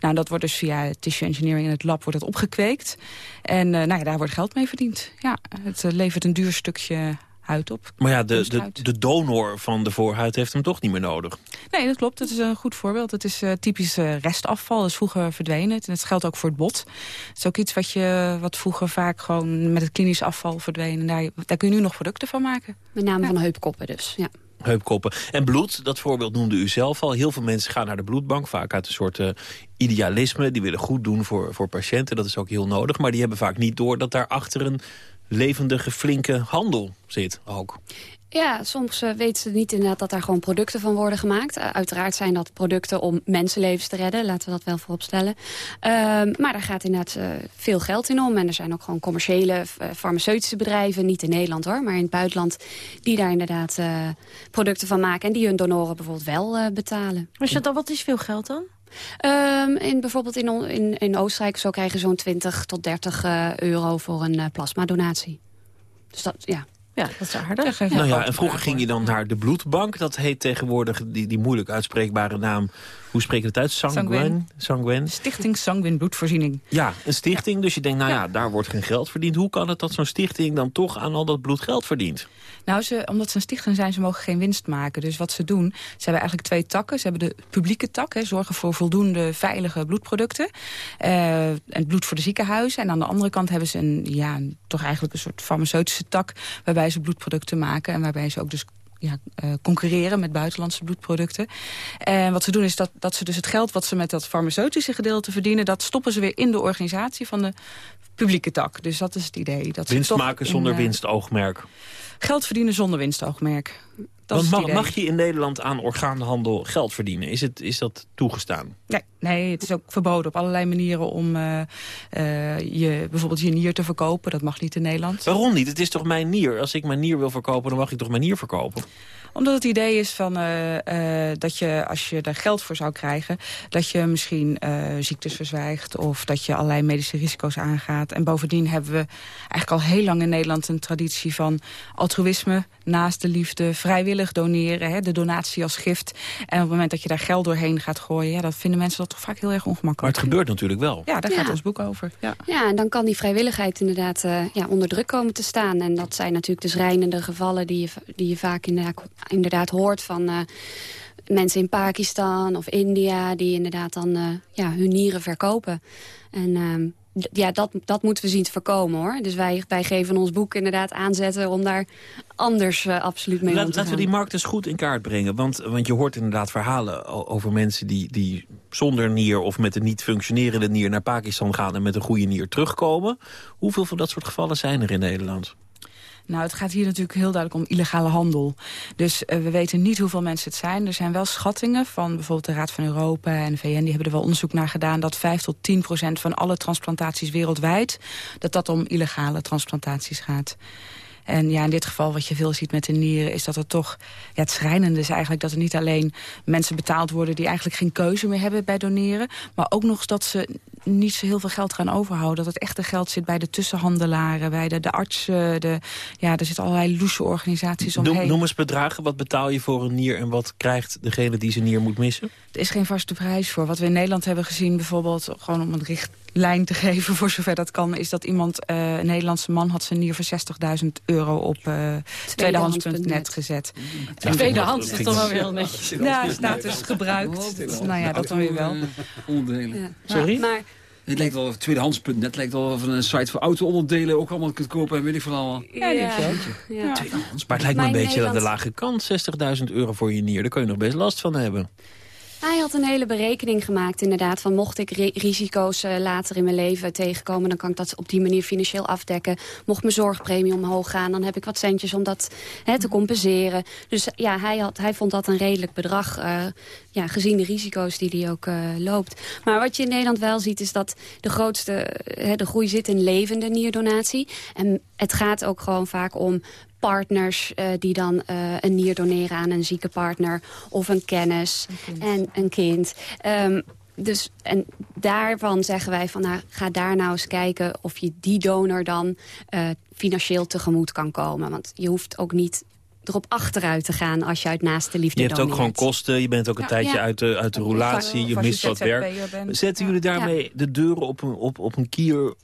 Nou, dat wordt dus via tissue engineering in het lab wordt het opgekweekt. En uh, nou ja, daar wordt geld mee verdiend. Ja, het uh, levert een duur stukje huid op. Maar ja, de, de, de donor van de voorhuid heeft hem toch niet meer nodig. Nee, dat klopt. Dat is een goed voorbeeld. Het is eh, typisch eh, restafval. Dat is vroeger verdwenen. En dat geldt ook voor het bot. Het is ook iets wat, je, wat vroeger vaak gewoon met het klinisch afval verdween. En daar, daar kun je nu nog producten van maken. Met name van heupkoppen dus, ja. Heupkoppen. En bloed, dat voorbeeld noemde u zelf al. Heel veel mensen gaan naar de bloedbank, vaak uit een soort eh, idealisme. Die willen goed doen voor, voor patiënten, dat is ook heel nodig. Maar die hebben vaak niet door dat daar achter een levendige, flinke handel zit ook. Ja, soms eh, weten ze niet inderdaad dat daar gewoon producten van worden gemaakt. Uh, uiteraard zijn dat producten om mensenlevens te redden. Laten we dat wel vooropstellen. Ehm, maar daar gaat inderdaad uh, veel geld in om. En er zijn ook gewoon commerciële farmaceutische bedrijven. Niet in Nederland hoor, maar in het buitenland. Die daar inderdaad producten van maken. En die hun donoren bijvoorbeeld wel betalen. Is dat dan, wat is veel geld dan? Um, in, bijvoorbeeld in, in, in Oostenrijk zo krijgen zo'n 20 tot 30 euro voor een plasmadonatie. Dus dat, ja... Ja, dat is aardig. Nou ja, en vroeger ging je dan naar de bloedbank. Dat heet tegenwoordig die, die moeilijk uitspreekbare naam. Hoe spreek je het uit? Sanguin? Sanguin. Stichting Sanguin Bloedvoorziening. Ja, een stichting. Dus je denkt, nou ja, daar wordt geen geld verdiend. Hoe kan het dat zo'n stichting dan toch aan al dat bloed geld verdient? Nou, ze, omdat ze een stichting zijn, ze mogen geen winst maken. Dus wat ze doen, ze hebben eigenlijk twee takken. Ze hebben de publieke tak, hè, zorgen voor voldoende veilige bloedproducten. Uh, en bloed voor de ziekenhuizen. En aan de andere kant hebben ze een, ja, toch eigenlijk een soort farmaceutische tak... waarbij ze bloedproducten maken en waarbij ze ook dus ja, uh, concurreren met buitenlandse bloedproducten. En wat ze doen is dat, dat ze dus het geld wat ze met dat farmaceutische gedeelte verdienen... dat stoppen ze weer in de organisatie van de publieke tak. Dus dat is het idee. Dat Winst maken zonder uh, winstoogmerk. Geld verdienen zonder winstoogmerk. Dat Want mag, mag je in Nederland aan orgaanhandel geld verdienen? Is, het, is dat toegestaan? Nee, nee, het is ook verboden op allerlei manieren om uh, uh, je, bijvoorbeeld je nier te verkopen. Dat mag niet in Nederland. Waarom niet? Het is toch mijn nier? Als ik mijn nier wil verkopen, dan mag ik toch mijn nier verkopen? Omdat het idee is van, uh, uh, dat je, als je daar geld voor zou krijgen... dat je misschien uh, ziektes verzwijgt of dat je allerlei medische risico's aangaat. En bovendien hebben we eigenlijk al heel lang in Nederland een traditie van altruïsme... naast de liefde, vrijwillig doneren, hè, de donatie als gift. En op het moment dat je daar geld doorheen gaat gooien... Ja, dat vinden mensen dat toch vaak heel erg ongemakkelijk. Maar het gebeurt natuurlijk wel. Ja, daar Ja. gaat ons boek over. Ja. Ja, en dan kan die vrijwilligheid inderdaad eh, ja, onder druk komen te staan. En dat zijn natuurlijk de schrijnende gevallen die je, die je vaak inderdaad, inderdaad hoort van eh, mensen in Pakistan of India... die inderdaad dan eh, ja, hun nieren verkopen. En ehm, ja, dat, dat moeten we zien te voorkomen hoor. Dus wij, wij geven ons boek inderdaad aanzetten om daar anders eh, absoluut mee om te laten we die markt eens goed in kaart brengen. Want, want je hoort inderdaad verhalen over mensen die, die zonder nier... of met een niet functionerende nier naar Pakistan gaan... en met een goede nier terugkomen. Hoeveel van dat soort gevallen zijn er in Nederland? Nou, het gaat hier natuurlijk heel duidelijk om illegale handel. Dus uh, we weten niet hoeveel mensen het zijn. Er zijn wel schattingen van bijvoorbeeld de Raad van Europa en de VN... die hebben er wel onderzoek naar gedaan... dat 5 tot 10 procent van alle transplantaties wereldwijd... dat dat om illegale transplantaties gaat. En ja, in dit geval wat je veel ziet met de nieren... is dat er toch, ja, het schrijnende is eigenlijk dat er niet alleen mensen betaald worden... die eigenlijk geen keuze meer hebben bij doneren... maar ook nog eens dat ze niet zo heel veel geld gaan overhouden. Dat het echte geld zit bij de tussenhandelaren, bij de, de artsen. De, ja, er zitten allerlei loese organisaties omheen. Noem, noem eens bedragen. Wat betaal je voor een nier en wat krijgt degene die zijn nier moet missen? Er is geen vaste prijs voor. Wat we in Nederland hebben gezien, bijvoorbeeld gewoon om een richtlijn te geven... voor zover dat kan, is dat iemand, uh, een Nederlandse man... had zijn nier voor 60.000 euro op uh, tweedehands.net gezet. Tweedehands, dat is toch wel weer heel netjes. Ja, staat dus gebruikt. Dus, nou ja, dat dan weer wel. Onderdelen. Sorry? Maar Het lijkt wel tweedehands.net, lijkt wel of een site voor auto-onderdelen ook allemaal kunt kopen en weet ik van allemaal. ja, ja, ja. Tweedehands. Maar het lijkt me een beetje aan de lage kant. 60.000 euro voor je nier, daar kun je nog best last van hebben. Hij had een hele berekening gemaakt inderdaad. Van mocht ik ri- risico's eh, later in mijn leven tegenkomen... dan kan ik dat op die manier financieel afdekken. Mocht mijn zorgpremie omhoog gaan... dan heb ik wat centjes om dat hè, te compenseren. Dus ja, hij, had, hij vond dat een redelijk bedrag... eh, ja, gezien de risico's die hij ook eh, loopt. Maar wat je in Nederland wel ziet... is dat de grootste eh, hè, de groei zit in levende nierdonatie. En het gaat ook gewoon vaak om partners eh, die dan eh, een nier doneren aan een zieke partner of een kennis en een kind. Ehm, dus, en daarvan zeggen wij van, nou, ga daar nou eens kijken of je die donor dan eh, financieel tegemoet kan komen. Want je hoeft ook niet erop achteruit te gaan als je uit naaste liefde Je hebt ook gewoon kosten, je bent ook een Ja. tijdje Ja. uit de, uit de roulatie, Of je mist wat werk. Zetten jullie daarmee de deuren op een, op, op een kier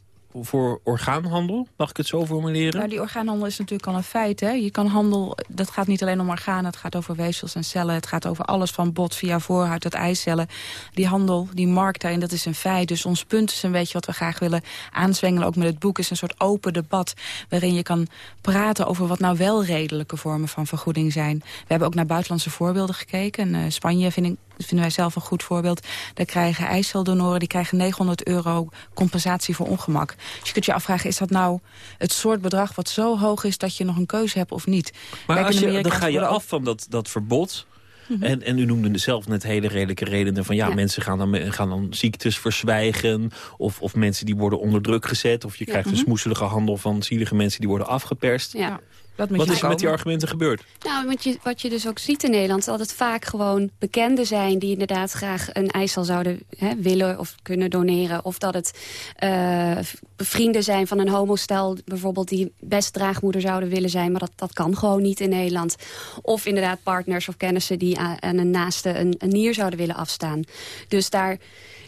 voor orgaanhandel? Mag ik het zo formuleren? Nou, die orgaanhandel is natuurlijk al een feit. Hè? Je kan handel, dat gaat niet alleen om organen, het gaat over weefsels en cellen. Het gaat over alles van bot via voorhuid tot eicellen. Die handel, die markt daarin, dat is een feit. Dus ons punt is een beetje wat we graag willen aanzwengelen. Ook met het boek is een soort open debat. Waarin je kan praten over wat nou wel redelijke vormen van vergoeding zijn. We hebben ook naar buitenlandse voorbeelden gekeken. In Spanje vind ik dat vinden wij zelf een goed voorbeeld. Daar krijgen eiceldonoren die krijgen 900 euro compensatie voor ongemak. Dus je kunt je afvragen, is dat nou het soort bedrag wat zo hoog is... dat je nog een keuze hebt of niet? Maar als je, dan ga je af van dat, dat verbod... Mhm. En, en u noemde zelf net hele redelijke redenen van ja, mensen gaan dan, gaan dan ziektes verzwijgen. Of, of mensen die worden onder druk gezet. Of je krijgt een Mhm. smoeselige handel van zielige mensen die worden afgeperst. Ja. Dat moet Wat je is er met die argumenten gebeurd? Nou, wat je, wat je dus ook ziet in Nederland... is dat het vaak gewoon bekenden zijn... die inderdaad graag een eicel zouden hè, willen of kunnen doneren. Of dat het eh, vrienden zijn van een homostel... bijvoorbeeld die best draagmoeder zouden willen zijn... maar dat, dat kan gewoon niet in Nederland. Of inderdaad partners of kennissen... die aan, aan een naaste een, een nier zouden willen afstaan. Dus daar...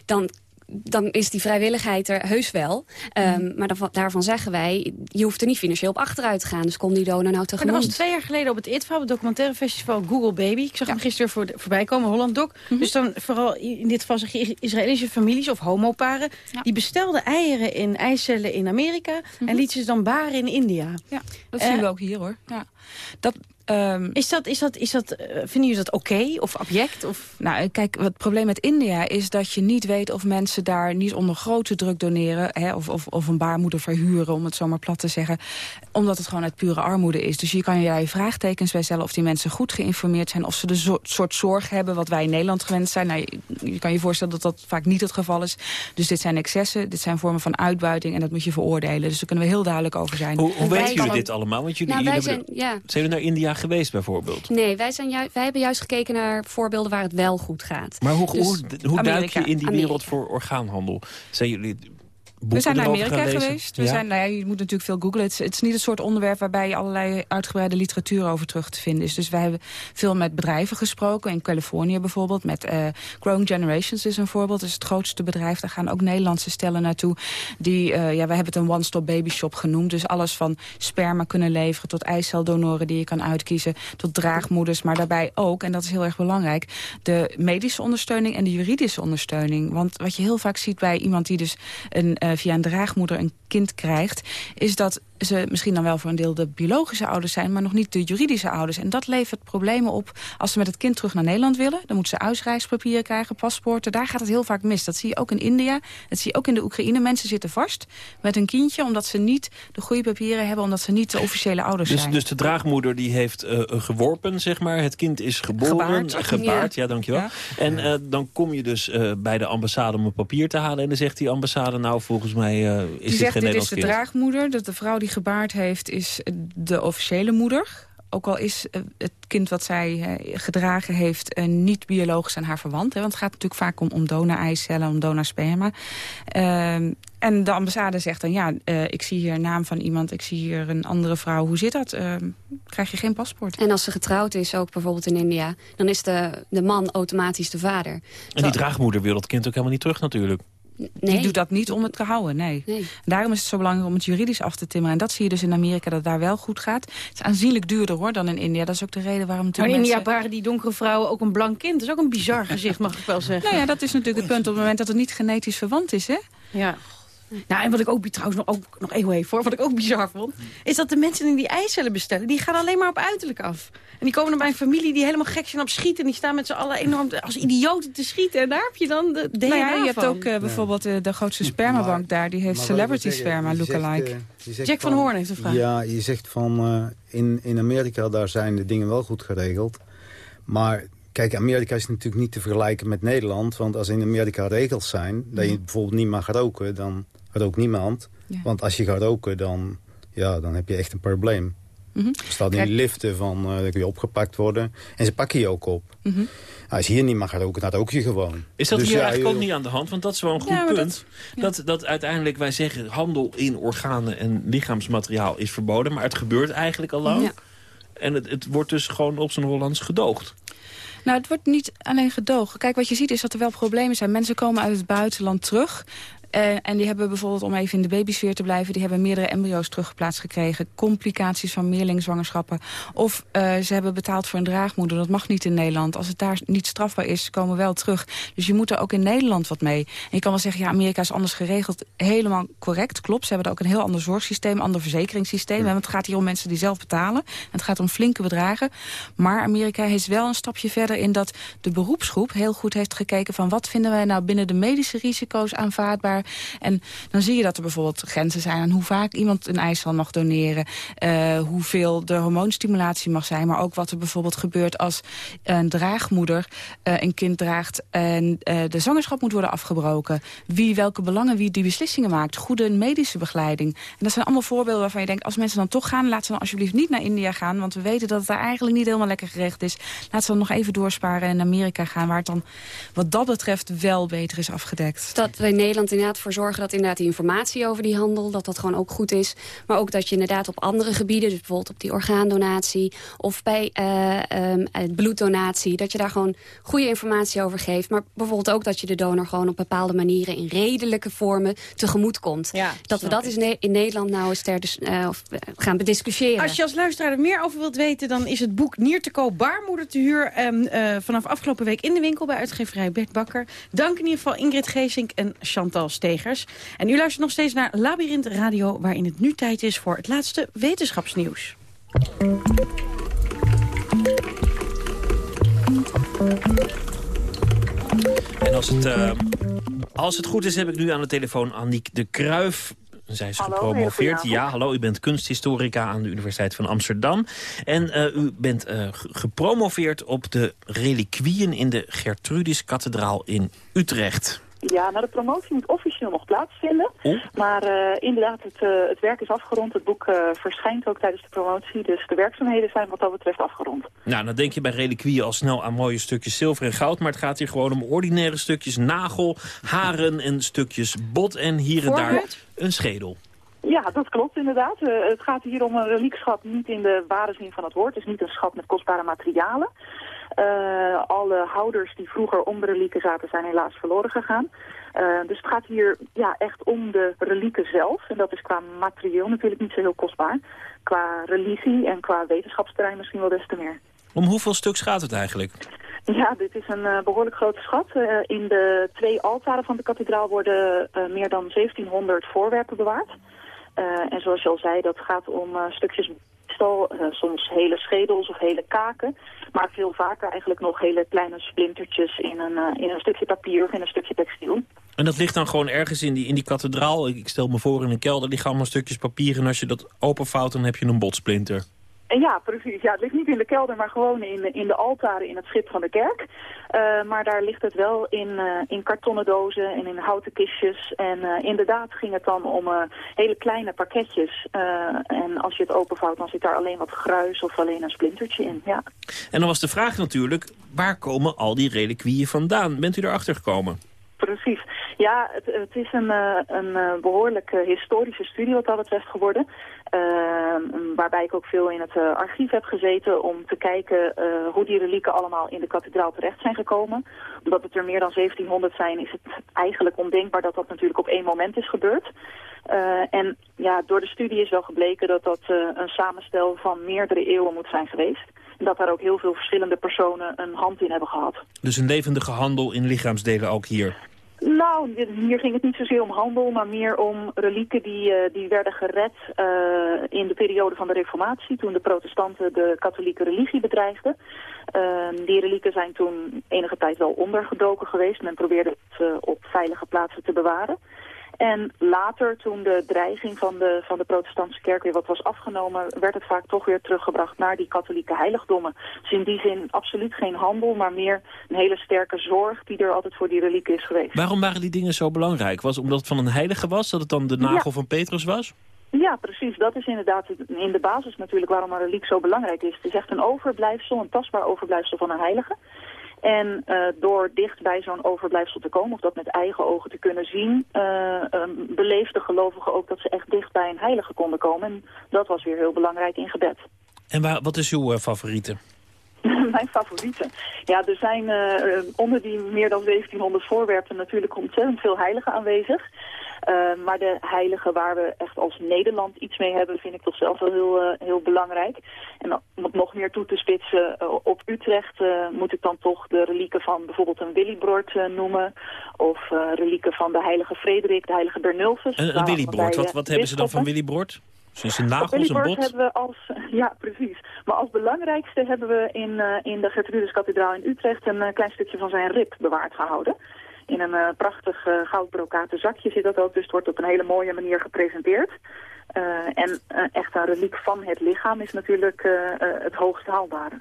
dan dan is die vrijwilligheid er heus wel. Ehm, Maar daarvan, daarvan zeggen wij, je hoeft er niet financieel op achteruit te gaan. Dus kom die donor nou Maar er tegemoet. was twee jaar geleden op het ITVA, het documentaire festival Google Baby. Ik zag hem gisteren voor, voorbij komen, Holland Doc. Dus dan vooral in dit geval zeg je Israëlische families of homoparen. Die bestelden eieren in eicellen in Amerika en lieten ze dan baren in India. Ja, dat Eh, zien we ook hier hoor. Ja. Dat, ehm, Is dat, is dat, is dat, eh, vinden jullie dat oké of abject? Of? Nou, kijk, het probleem met India is dat je niet weet of mensen daar niet onder grote druk doneren. Hè, of, of, of een baarmoeder verhuren, om het zo maar plat te zeggen. Omdat het gewoon uit pure armoede is. Dus je kan je daar je vraagtekens bij stellen of die mensen goed geïnformeerd zijn. Of ze de zo- soort zorg hebben wat wij in Nederland gewend zijn. Nou, je, je kan je voorstellen dat dat vaak niet het geval is. Dus dit zijn excessen, dit zijn vormen van uitbuiting. En dat moet je veroordelen. Dus daar kunnen we heel duidelijk over zijn. Hoe, weten jullie dit allemaal? Want jullie, Nou, jullie wij hebben zijn, ja. de- zijn jullie naar India geweest bijvoorbeeld? Nee, wij, zijn ju wij hebben juist gekeken naar voorbeelden waar het wel goed gaat. Maar hoe, Dus hoe, hoe duik je in die Amerika. wereld voor orgaanhandel? Zijn jullie We zijn naar Amerika geweest. We Ja? zijn, nou ja, je moet natuurlijk veel googlen. Het is, het is niet het soort onderwerp waarbij je allerlei uitgebreide literatuur over terug te vinden is. Dus wij hebben veel met bedrijven gesproken. In Californië bijvoorbeeld. Met Growing Generations is een voorbeeld. Dat is het grootste bedrijf. Daar gaan ook Nederlandse stellen naartoe. Die, eh, ja, wij hebben het een one-stop baby shop genoemd. Dus alles van sperma kunnen leveren tot eiceldonoren die je kan uitkiezen. Tot draagmoeders. Maar daarbij ook, en dat is heel erg belangrijk, de medische ondersteuning en de juridische ondersteuning. Want wat je heel vaak ziet bij iemand die dus een, eh, via een draagmoeder een kind krijgt... is dat ze misschien dan wel voor een deel de biologische ouders zijn... maar nog niet de juridische ouders. En dat levert problemen op als ze met het kind terug naar Nederland willen. Dan moeten ze uitreispapieren krijgen, paspoorten. Daar gaat het heel vaak mis. Dat zie je ook in India. Dat zie je ook in de Oekraïne. Mensen zitten vast met een kindje... omdat ze niet de goede papieren hebben... omdat ze niet de officiële ouders Dus, zijn. dus de draagmoeder die heeft eh, geworpen, zeg maar. Het kind is geboren. Gebaard. eh, gebaard, ja, dankjewel. Ja. En eh, dan kom je dus eh, bij de ambassade om een papier te halen. En dan zegt die ambassade, nou, volgens mij eh, is Die dit zegt, geen dit is Nederlands de kind. draagmoeder. Dat de vrouw die gebaard heeft is de officiële moeder. Ook al is eh, het kind wat zij eh, gedragen heeft eh, niet biologisch aan haar verwant. Hè, want het gaat natuurlijk vaak om, om donoreicellen, om donorsperma. Ehm, en de ambassade zegt dan, ja, eh, ik zie hier een naam van iemand, ik zie hier een andere vrouw. Hoe zit dat? Ehm, krijg je geen paspoort. En als ze getrouwd is, ook bijvoorbeeld in India... dan is de, de man automatisch de vader. En die draagmoeder wil dat kind ook helemaal niet terug natuurlijk. Nee. Die doet dat niet om het te houden, nee. Nee. Daarom is het zo belangrijk om het juridisch af te timmeren. En dat zie je dus in Amerika, dat het daar wel goed gaat. Het is aanzienlijk duurder hoor dan in India. Dat is ook de reden waarom Maar in India waren die donkere vrouwen ook een blank kind. Dat is ook een bizar gezicht, mag ik wel zeggen. Nou ja, dat is natuurlijk het punt op het moment dat het niet genetisch verwant is, hè? Ja. Nou, en wat ik ook trouwens nog, ook, nog even voor, wat ik ook bizar vond, is dat de mensen die die eicellen bestellen, die gaan alleen maar op uiterlijk af. En die komen dan bij een familie die helemaal gek zijn op schieten. En die staan met z'n allen enorm als idioten te schieten. En daar heb je dan de DNA Nou ja, je hebt van. ook eh, bijvoorbeeld eh, de grootste spermabank daar. Die heeft celebrity zeggen, sperma, lookalike. zegt Jack van Hoorn heeft een vraag. Ja, je zegt van eh, in, in Amerika daar zijn de dingen wel goed geregeld. Maar kijk, Amerika is natuurlijk niet te vergelijken met Nederland. Want als in Amerika regels zijn, dat je bijvoorbeeld niet mag roken, dan rookt niemand. Ja. Want als je gaat roken, dan, ja, dan heb je echt een probleem. Mhm. Er staat in Kijk. liften van, eh dan kun je opgepakt worden. En ze pakken je ook op. Mhm. Als je hier niet mag roken, dan rook je gewoon. Is dat Dus hier ja, eigenlijk ook niet aan de hand? Want dat is wel een goed Ja, punt. Dat, dat, uiteindelijk wij zeggen handel in organen en lichaamsmateriaal is verboden. Maar het gebeurt eigenlijk al lang. Ja. En het, het wordt dus gewoon op zijn Hollands gedoogd. Nou, het wordt niet alleen gedogen. Kijk, wat je ziet is dat er wel problemen zijn. Mensen komen uit het buitenland terug. Uh, en die hebben bijvoorbeeld, om even in de babysfeer te blijven... die hebben meerdere embryo's teruggeplaatst gekregen. Complicaties van meerlingzwangerschappen. Of uh, ze hebben betaald voor een draagmoeder. Dat mag niet in Nederland. Als het daar niet strafbaar is, komen we wel terug. Dus je moet er ook in Nederland wat mee. En je kan wel zeggen, ja, Amerika is anders geregeld. Helemaal correct, klopt. Ze hebben ook een heel ander zorgsysteem, ander verzekeringssysteem. Want het gaat hier om mensen die zelf betalen. Het gaat om flinke bedragen. Maar Amerika is wel een stapje verder in dat de beroepsgroep heel goed heeft gekeken van wat vinden wij nou binnen de medische risico's aanvaardbaar. En dan zie je dat er bijvoorbeeld grenzen zijn aan hoe vaak iemand een eicel mag doneren. Uh, hoeveel de hormoonstimulatie mag zijn. Maar ook wat er bijvoorbeeld gebeurt als een draagmoeder uh, een kind draagt en uh, de zwangerschap moet worden afgebroken. Wie welke belangen, wie die beslissingen maakt. Goede medische begeleiding. En dat zijn allemaal voorbeelden waarvan je denkt, als mensen dan toch gaan, laat ze dan alsjeblieft niet naar India gaan. Want we weten dat het daar eigenlijk niet helemaal lekker gerecht is. Laat ze dan nog even doorsparen en naar Amerika gaan, waar het dan wat dat betreft wel beter is afgedekt. Dat we in Nederland inderdaad voor zorgen dat inderdaad die informatie over die handel, dat dat gewoon ook goed is. Maar ook dat je inderdaad op andere gebieden, dus bijvoorbeeld op die orgaandonatie of bij uh, um, bloeddonatie, dat je daar gewoon goede informatie over geeft. Maar bijvoorbeeld ook dat je de donor gewoon op bepaalde manieren in redelijke vormen tegemoet komt. Ja, dat we dat is ne in Nederland nou eens ter uh, of, gaan bediscussiëren. Als je als luisteraar er meer over wilt weten, dan is het boek Nier te koop, baarmoeder te huur. Um, vanaf afgelopen week in de winkel bij uitgeverij Bert Bakker. Dank in ieder geval Ingrid Geesink en Chantal Stegers. En u luistert nog steeds naar Labyrinth Radio... waarin het nu tijd is voor het laatste wetenschapsnieuws. En als het, uh, als het goed is, heb ik nu aan de telefoon Anniek de Kruif. Zij is hallo, gepromoveerd. Ja, hallo, u bent kunsthistorica aan de Universiteit van Amsterdam. En uh, u bent uh, gepromoveerd op de reliquieën in de Gertrudis-kathedraal in Utrecht. Ja, nou de promotie moet officieel nog plaatsvinden. Oh. Maar uh, inderdaad, het, uh, het werk is afgerond. Het boek uh, verschijnt ook tijdens de promotie. Dus de werkzaamheden zijn wat dat betreft afgerond. Nou, dan denk je bij reliquieën al snel aan mooie stukjes zilver en goud. Maar het gaat hier gewoon om ordinaire stukjes nagel, haren en stukjes bot. En hier en daar een schedel. Ja, dat klopt inderdaad. Uh, het gaat hier om een reliekschap niet in de ware zin van het woord. Het is niet een schat met kostbare materialen. Uh, alle houders die vroeger om de relieken zaten zijn helaas verloren gegaan. Uh, dus het gaat hier ja, echt om de relieken zelf. En dat is qua materieel natuurlijk niet zo heel kostbaar. Qua religie en qua wetenschapsterrein misschien wel des te meer. Om hoeveel stuks gaat het eigenlijk? Ja, dit is een uh, behoorlijk grote schat. Uh, in de twee altaren van de kathedraal worden uh, meer dan 1700 voorwerpen bewaard. en zoals je al zei, dat gaat om stukjes uh, soms hele schedels of hele kaken. Maar veel vaker eigenlijk nog hele kleine splintertjes in een, uh, in een stukje papier of in een stukje textiel. En dat ligt dan gewoon ergens in die, in die kathedraal. Ik stel me voor in een kelder liggen allemaal stukjes papier. En als je dat openvouwt, dan heb je een botsplinter. En ja, precies. Ja, het ligt niet in de kelder, maar gewoon in, in de altaren in het schip van de kerk. Uh, maar daar ligt het wel in, uh, in kartonnen dozen en in houten kistjes. En uh, inderdaad ging het dan om hele kleine pakketjes. en als je het openvouwt, dan zit daar alleen wat gruis of alleen een splintertje in. Ja. En dan was de vraag natuurlijk, waar komen al die reliquieën vandaan? Bent u erachter gekomen? Precies. Ja, het, is een, een behoorlijk historische studie wat dat betreft geworden. Uh, waarbij ik ook veel in het archief heb gezeten om te kijken hoe die relieken allemaal in de kathedraal terecht zijn gekomen. Omdat het er meer dan 1700 zijn is het eigenlijk ondenkbaar dat dat natuurlijk op één moment is gebeurd. en ja, door de studie is wel gebleken dat dat een samenstel van meerdere eeuwen moet zijn geweest. En dat daar ook heel veel verschillende personen een hand in hebben gehad. Dus een levendige handel in lichaamsdelen ook hier? Nou, hier ging het niet zozeer om handel, maar meer om relieken die, uh, die werden gered uh, in de periode van de reformatie, toen de protestanten de katholieke religie bedreigden. Uh, die relieken zijn toen enige tijd wel ondergedoken geweest. Men probeerde het uh, op veilige plaatsen te bewaren. En later, toen de dreiging van de, van de protestantse kerk weer wat was afgenomen... werd het vaak toch weer teruggebracht naar die katholieke heiligdommen. Dus in die zin absoluut geen handel, maar meer een hele sterke zorg... die er altijd voor die relieken is geweest. Waarom waren die dingen zo belangrijk? Was het omdat het van een heilige was, dat het dan de nagel ja. van Petrus was? Ja, precies. Dat is inderdaad in de basis natuurlijk waarom een reliek zo belangrijk is. Het is echt een overblijfsel, een tastbaar overblijfsel van een heilige... En uh, door dicht bij zo'n overblijfsel te komen, of dat met eigen ogen te kunnen zien, uh, um, beleefden gelovigen ook dat ze echt dicht bij een heilige konden komen. En dat was weer heel belangrijk in gebed. En waar, wat is uw uh, favoriete? mijn favorieten. Ja, er zijn onder die meer dan 1700 voorwerpen natuurlijk ontzettend veel heiligen aanwezig. Uh, maar de heiligen waar we echt als Nederland iets mee hebben, vind ik toch zelf wel heel, uh, heel belangrijk. En om het nog meer toe te spitsen, uh, op Utrecht moet ik dan toch de relieken van bijvoorbeeld een Willibrord noemen. Of relieken van de heilige Frederik, de heilige Bernulphus. Een, een wat, wat hebben ze dan van Willibrord? Dus een nagel, een bot? hebben we als, ja, precies. Maar als belangrijkste hebben we in, uh, in de Gertrudeskathedraal in Utrecht een uh, klein stukje van zijn rib bewaard gehouden. In een uh, prachtig goudbrokaten zakje zit dat ook, dus het wordt op een hele mooie manier gepresenteerd. en echt een reliek van het lichaam is natuurlijk het hoogst haalbare.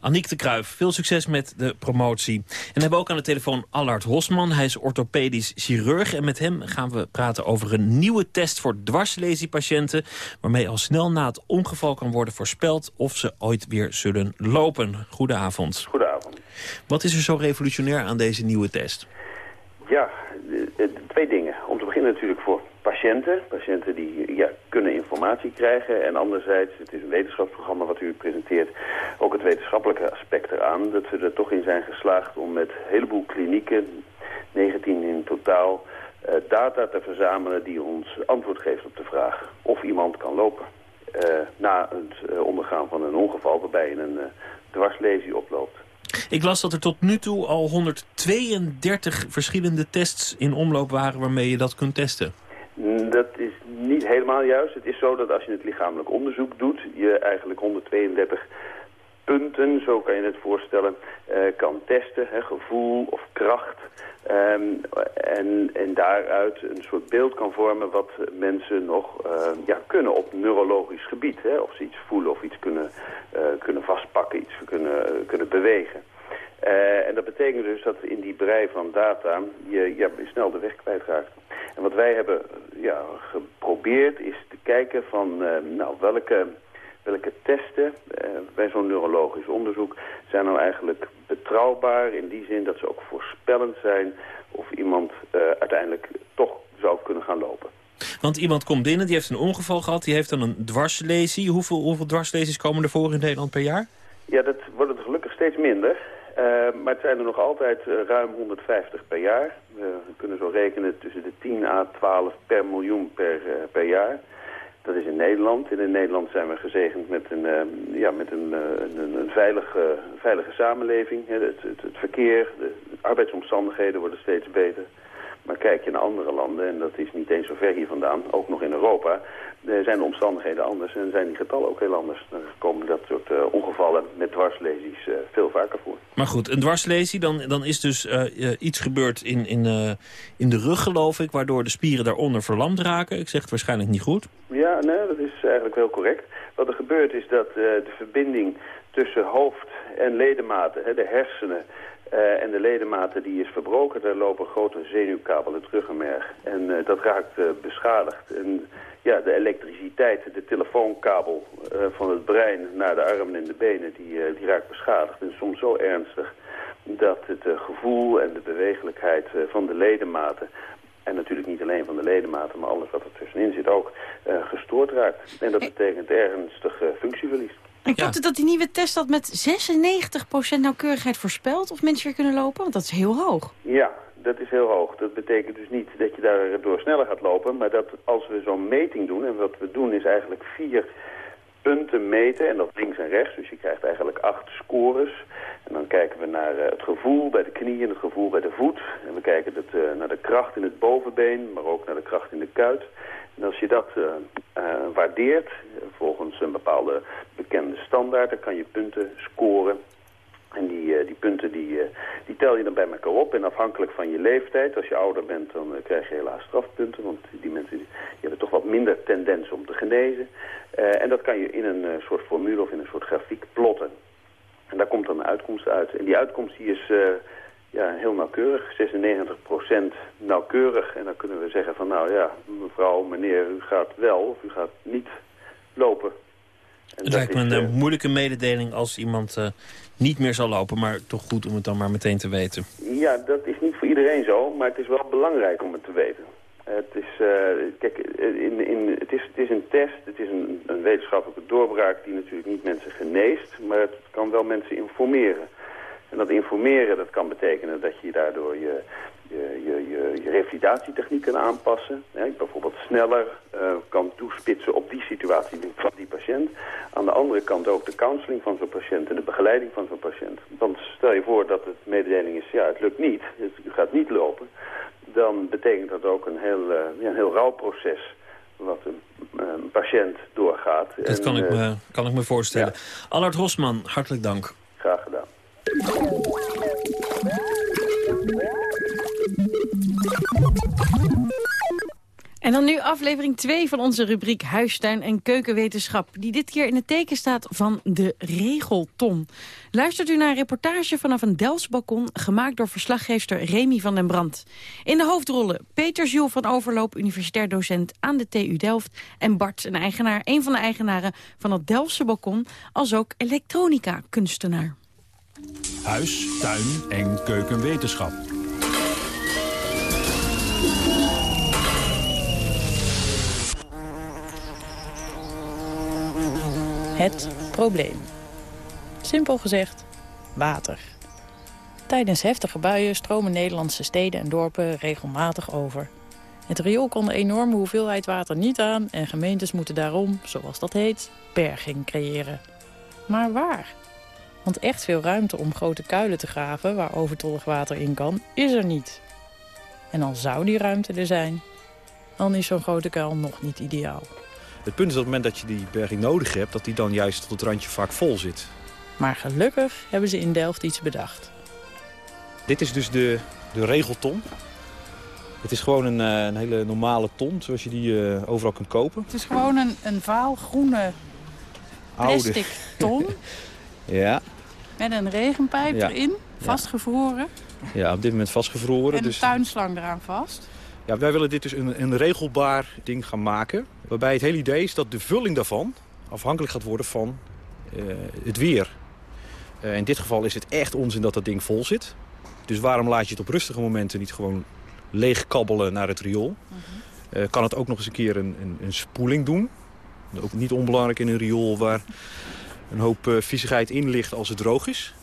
Aniek de Kruijf, veel succes met de promotie. En we hebben ook aan de telefoon Allard Hosman. Hij is orthopedisch chirurg en met hem gaan we praten over een nieuwe test voor dwarslesiepatiënten... waarmee al snel na het ongeval kan worden voorspeld of ze ooit weer zullen lopen. Goedenavond. Goedenavond. Wat is er zo revolutionair aan deze nieuwe test? Ja, twee dingen. Om te beginnen natuurlijk voor patiënten. Patiënten die ja, kunnen informatie krijgen. En anderzijds, het is een wetenschapsprogramma wat u presenteert, ook het wetenschappelijke aspect eraan. Dat we er toch in zijn geslaagd om met een heleboel klinieken, 19 in totaal, uh, data te verzamelen die ons antwoord geeft op de vraag of iemand kan lopen. Uh, na het uh, ondergaan van een ongeval waarbij een dwarslesie oploopt. Ik las dat er tot nu toe al 132 verschillende tests in omloop waren waarmee je dat kunt testen. Dat is niet helemaal juist. Het is zo dat als je het lichamelijk onderzoek doet... je eigenlijk 132 punten, zo kan je het voorstellen, uh, kan testen. Hè, gevoel of kracht. Um, en, en daaruit een soort beeld kan vormen wat mensen nog uh, ja, kunnen op neurologisch gebied. Hè, of ze iets voelen of iets kunnen, uh, kunnen vastpakken, iets kunnen, kunnen bewegen. En dat betekent dus dat in die brei van data je, snel de weg kwijtraakt. En wat wij hebben ja, geprobeerd is te kijken van nou, welke, welke testen uh, bij zo'n neurologisch onderzoek zijn nou eigenlijk betrouwbaar in die zin dat ze ook voorspellend zijn of iemand uiteindelijk toch zou kunnen gaan lopen. Want iemand komt binnen, die heeft een ongeval gehad, die heeft dan een dwarslesie. Hoeveel, hoeveel dwarslesies komen er voor in Nederland per jaar? Ja, dat wordt het gelukkig steeds minder. Uh, maar het zijn er nog altijd uh, ruim 150 per jaar. Uh, we kunnen zo rekenen tussen de 10 à 12 per miljoen per, per jaar. Dat is in Nederland. En in Nederland zijn we gezegend met een, ja, met een, een, een veilige, veilige samenleving. Het, het verkeer, de arbeidsomstandigheden worden steeds beter. Maar kijk je naar andere landen, en dat is niet eens zo ver hier vandaan, ook nog in Europa, zijn de omstandigheden anders en zijn die getallen ook heel anders. Dan komen dat soort uh, ongevallen met dwarslesies uh, veel vaker voor. Maar goed, een dwarslesie, dan, dan is dus uh, iets gebeurd in, in, in de rug geloof ik, waardoor de spieren daaronder verlamd raken. Ik zeg het waarschijnlijk niet goed. Ja, nee, dat is eigenlijk heel correct. Wat er gebeurt is dat de verbinding tussen hoofd en ledematen, hè, de hersenen, uh, en de ledematen die is verbroken, daar lopen grote zenuwkabel, het ruggenmerg. En uh, dat raakt uh, beschadigd. En ja, de elektriciteit, de telefoonkabel van het brein naar de armen en de benen, die, die raakt beschadigd. En soms zo ernstig dat het gevoel en de bewegelijkheid van de ledematen en natuurlijk niet alleen van de ledematen, maar alles wat er tussenin zit ook, gestoord raakt. En dat betekent ernstig functieverlies. Ik dacht ja. dat die nieuwe test dat met 96% nauwkeurigheid voorspelt of mensen weer kunnen lopen, want dat is heel hoog. Ja, dat is heel hoog. Dat betekent dus niet dat je daardoor sneller gaat lopen, maar dat als we zo'n meting doen, en wat we doen is eigenlijk vier punten meten, en dat links en rechts, dus je krijgt eigenlijk acht scores. En dan kijken we naar uh, het gevoel bij de knieën, het gevoel bij de voet. En we kijken het, uh, naar de kracht in het bovenbeen, maar ook naar de kracht in de kuit. En als je dat uh, uh, waardeert, volgens een bepaalde bekende standaard, dan kan je punten scoren. En die, uh, die punten die, die tel je dan bij elkaar op. En afhankelijk van je leeftijd, als je ouder bent, dan krijg je helaas strafpunten. Want die mensen die hebben toch wat minder tendens om te genezen. en dat kan je in een soort formule of in een soort grafiek plotten. En daar komt dan een uitkomst uit. En die uitkomst die is ja, heel nauwkeurig, 96% nauwkeurig. En dan kunnen we zeggen van nou ja, mevrouw, meneer, u gaat wel of u gaat niet lopen. En het lijkt me een uh, moeilijke mededeling als iemand uh, niet meer zal lopen, maar toch goed om het dan maar meteen te weten. Ja, dat is niet voor iedereen zo, maar het is wel belangrijk om het te weten. Het is, uh, kijk, in, in, het, is, het is een test, het is een, een wetenschappelijke doorbraak die natuurlijk niet mensen geneest, maar het kan wel mensen informeren. En dat informeren, dat kan betekenen dat je daardoor je, je, je, je, revalidatietechniek kan aanpassen. Hè, bijvoorbeeld sneller uh, kan toespitsen op die situatie van die patiënt. Aan de andere kant ook de counseling van zo'n patiënt en de begeleiding van zo'n patiënt. Want stel je voor dat het mededeling is, ja het lukt niet, het, gaat niet lopen. Dan betekent dat ook een heel, uh, ja, een heel rouwproces wat een, een, patiënt doorgaat. Dat kan, ik me, kan ik me voorstellen. Ja. Allard Hosman, hartelijk dank. Graag gedaan. En dan nu aflevering 2 van onze rubriek Huistuin en Keukenwetenschap... die dit keer in het teken staat van de regelton. Luistert u naar een reportage vanaf een Delsbalkon... gemaakt door verslaggeefster Remy van den Brand. In de hoofdrollen Peter Jules van Overloop, universitair docent aan de TU Delft... en Bart, een, eigenaar, een van de eigenaren van het Delftse balkon... als ook elektronica-kunstenaar. Huis, tuin en keukenwetenschap. Het probleem. Simpel gezegd, water. Tijdens heftige buien stromen Nederlandse steden en dorpen regelmatig over. Het riool kan de enorme hoeveelheid water niet aan... en gemeentes moeten daarom, zoals dat heet, berging creëren. Maar waar? Want echt veel ruimte om grote kuilen te graven waar overtollig water in kan, is er niet. En al zou die ruimte er zijn, dan is zo'n grote kuil nog niet ideaal. Het punt is dat op het moment dat je die berging nodig hebt... dat die dan juist tot het randje vaak vol zit. Maar gelukkig hebben ze in Delft iets bedacht. Dit is dus de, de regelton. Het is gewoon een, een hele normale ton, zoals je die uh, overal kunt kopen. Het is gewoon een, een vaal groene plastic Oude. ton. ja. Met een regenpijp ja. erin, vastgevroren. Ja, op dit moment vastgevroren. En een dus... tuinslang eraan vast. Ja, wij willen dit dus een, een regelbaar ding gaan maken. Waarbij het hele idee is dat de vulling daarvan afhankelijk gaat worden van uh, het weer. Uh, in dit geval is het echt onzin dat dat ding vol zit. Dus waarom laat je het op rustige momenten niet gewoon leeg kabbelen naar het riool? Uh, kan het ook nog eens een keer een, een, een, spoeling doen. Ook niet onbelangrijk in een riool waar een hoop viezigheid in als het droog is.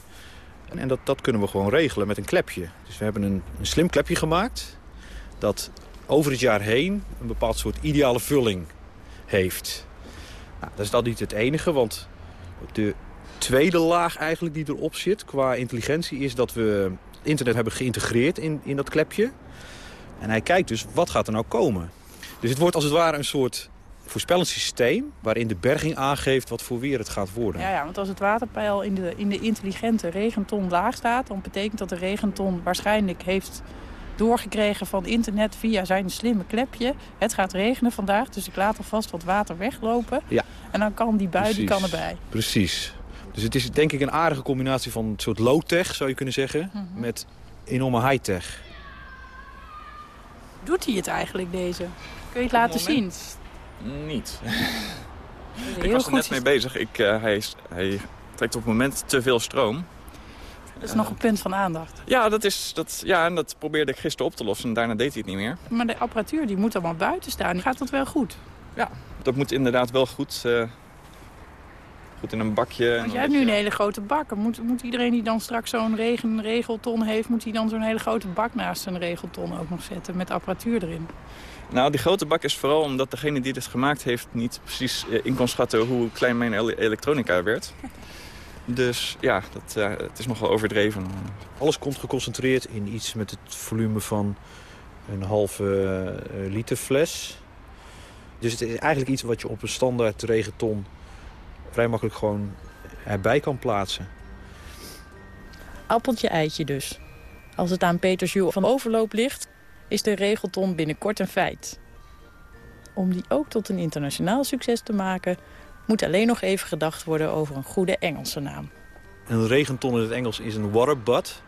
En, en dat, dat kunnen we gewoon regelen met een klepje. Dus we hebben een, een slim klepje gemaakt dat over het jaar heen een bepaald soort ideale vulling heeft. Nou, dat is dan niet het enige, want de tweede laag eigenlijk die erop zit qua intelligentie... is dat we internet hebben geïntegreerd in, in dat klepje. En hij kijkt dus, wat gaat er nou komen? Dus het wordt als het ware een soort voorspellend systeem... waarin de berging aangeeft wat voor weer het gaat worden. Ja, ja want als het waterpeil in de, in de intelligente regenton laag staat... dan betekent dat de regenton waarschijnlijk heeft doorgekregen van internet via zijn slimme klepje. Het gaat regenen vandaag, dus ik laat alvast wat water weglopen. Ja. En dan kan die bui die kan erbij. Precies. Dus het is denk ik een aardige combinatie van een soort low-tech, zou je kunnen zeggen, Mhm. met enorme high-tech. Doet hij het eigenlijk, deze? Kun je het laten zien? Niet. Heel ik was er net mee bezig. Ik, uh, hij, is, hij trekt op het moment te veel stroom. Dat is nog een punt van aandacht. Ja, dat is, dat, ja, en dat probeerde ik gisteren op te lossen. En daarna deed hij het niet meer. Maar de apparatuur die moet allemaal buiten staan. Gaat dat wel goed? Ja, dat moet inderdaad wel goed, uh, goed in een bakje. Want jij hebt nu een hele grote bak. Moet, moet iedereen die dan straks zo'n regen, regelton heeft... moet hij dan zo'n hele grote bak naast zijn regelton ook nog zetten... met apparatuur erin? Nou, die grote bak is vooral omdat degene die dit gemaakt heeft... niet precies uh, in kon schatten hoe klein mijn elektronica werd. Dus ja, dat, uh, het is nogal overdreven. Alles komt geconcentreerd in iets met het volume van een halve uh, liter fles. Dus het is eigenlijk iets wat je op een standaard regenton vrij makkelijk gewoon erbij kan plaatsen. Appeltje eitje dus. Als het aan Peters Jules van overloop ligt, is de regelton binnenkort een feit. Om die ook tot een internationaal succes te maken moet alleen nog even gedacht worden over een goede Engelse naam. Een regenton in het Engels is een waterbud.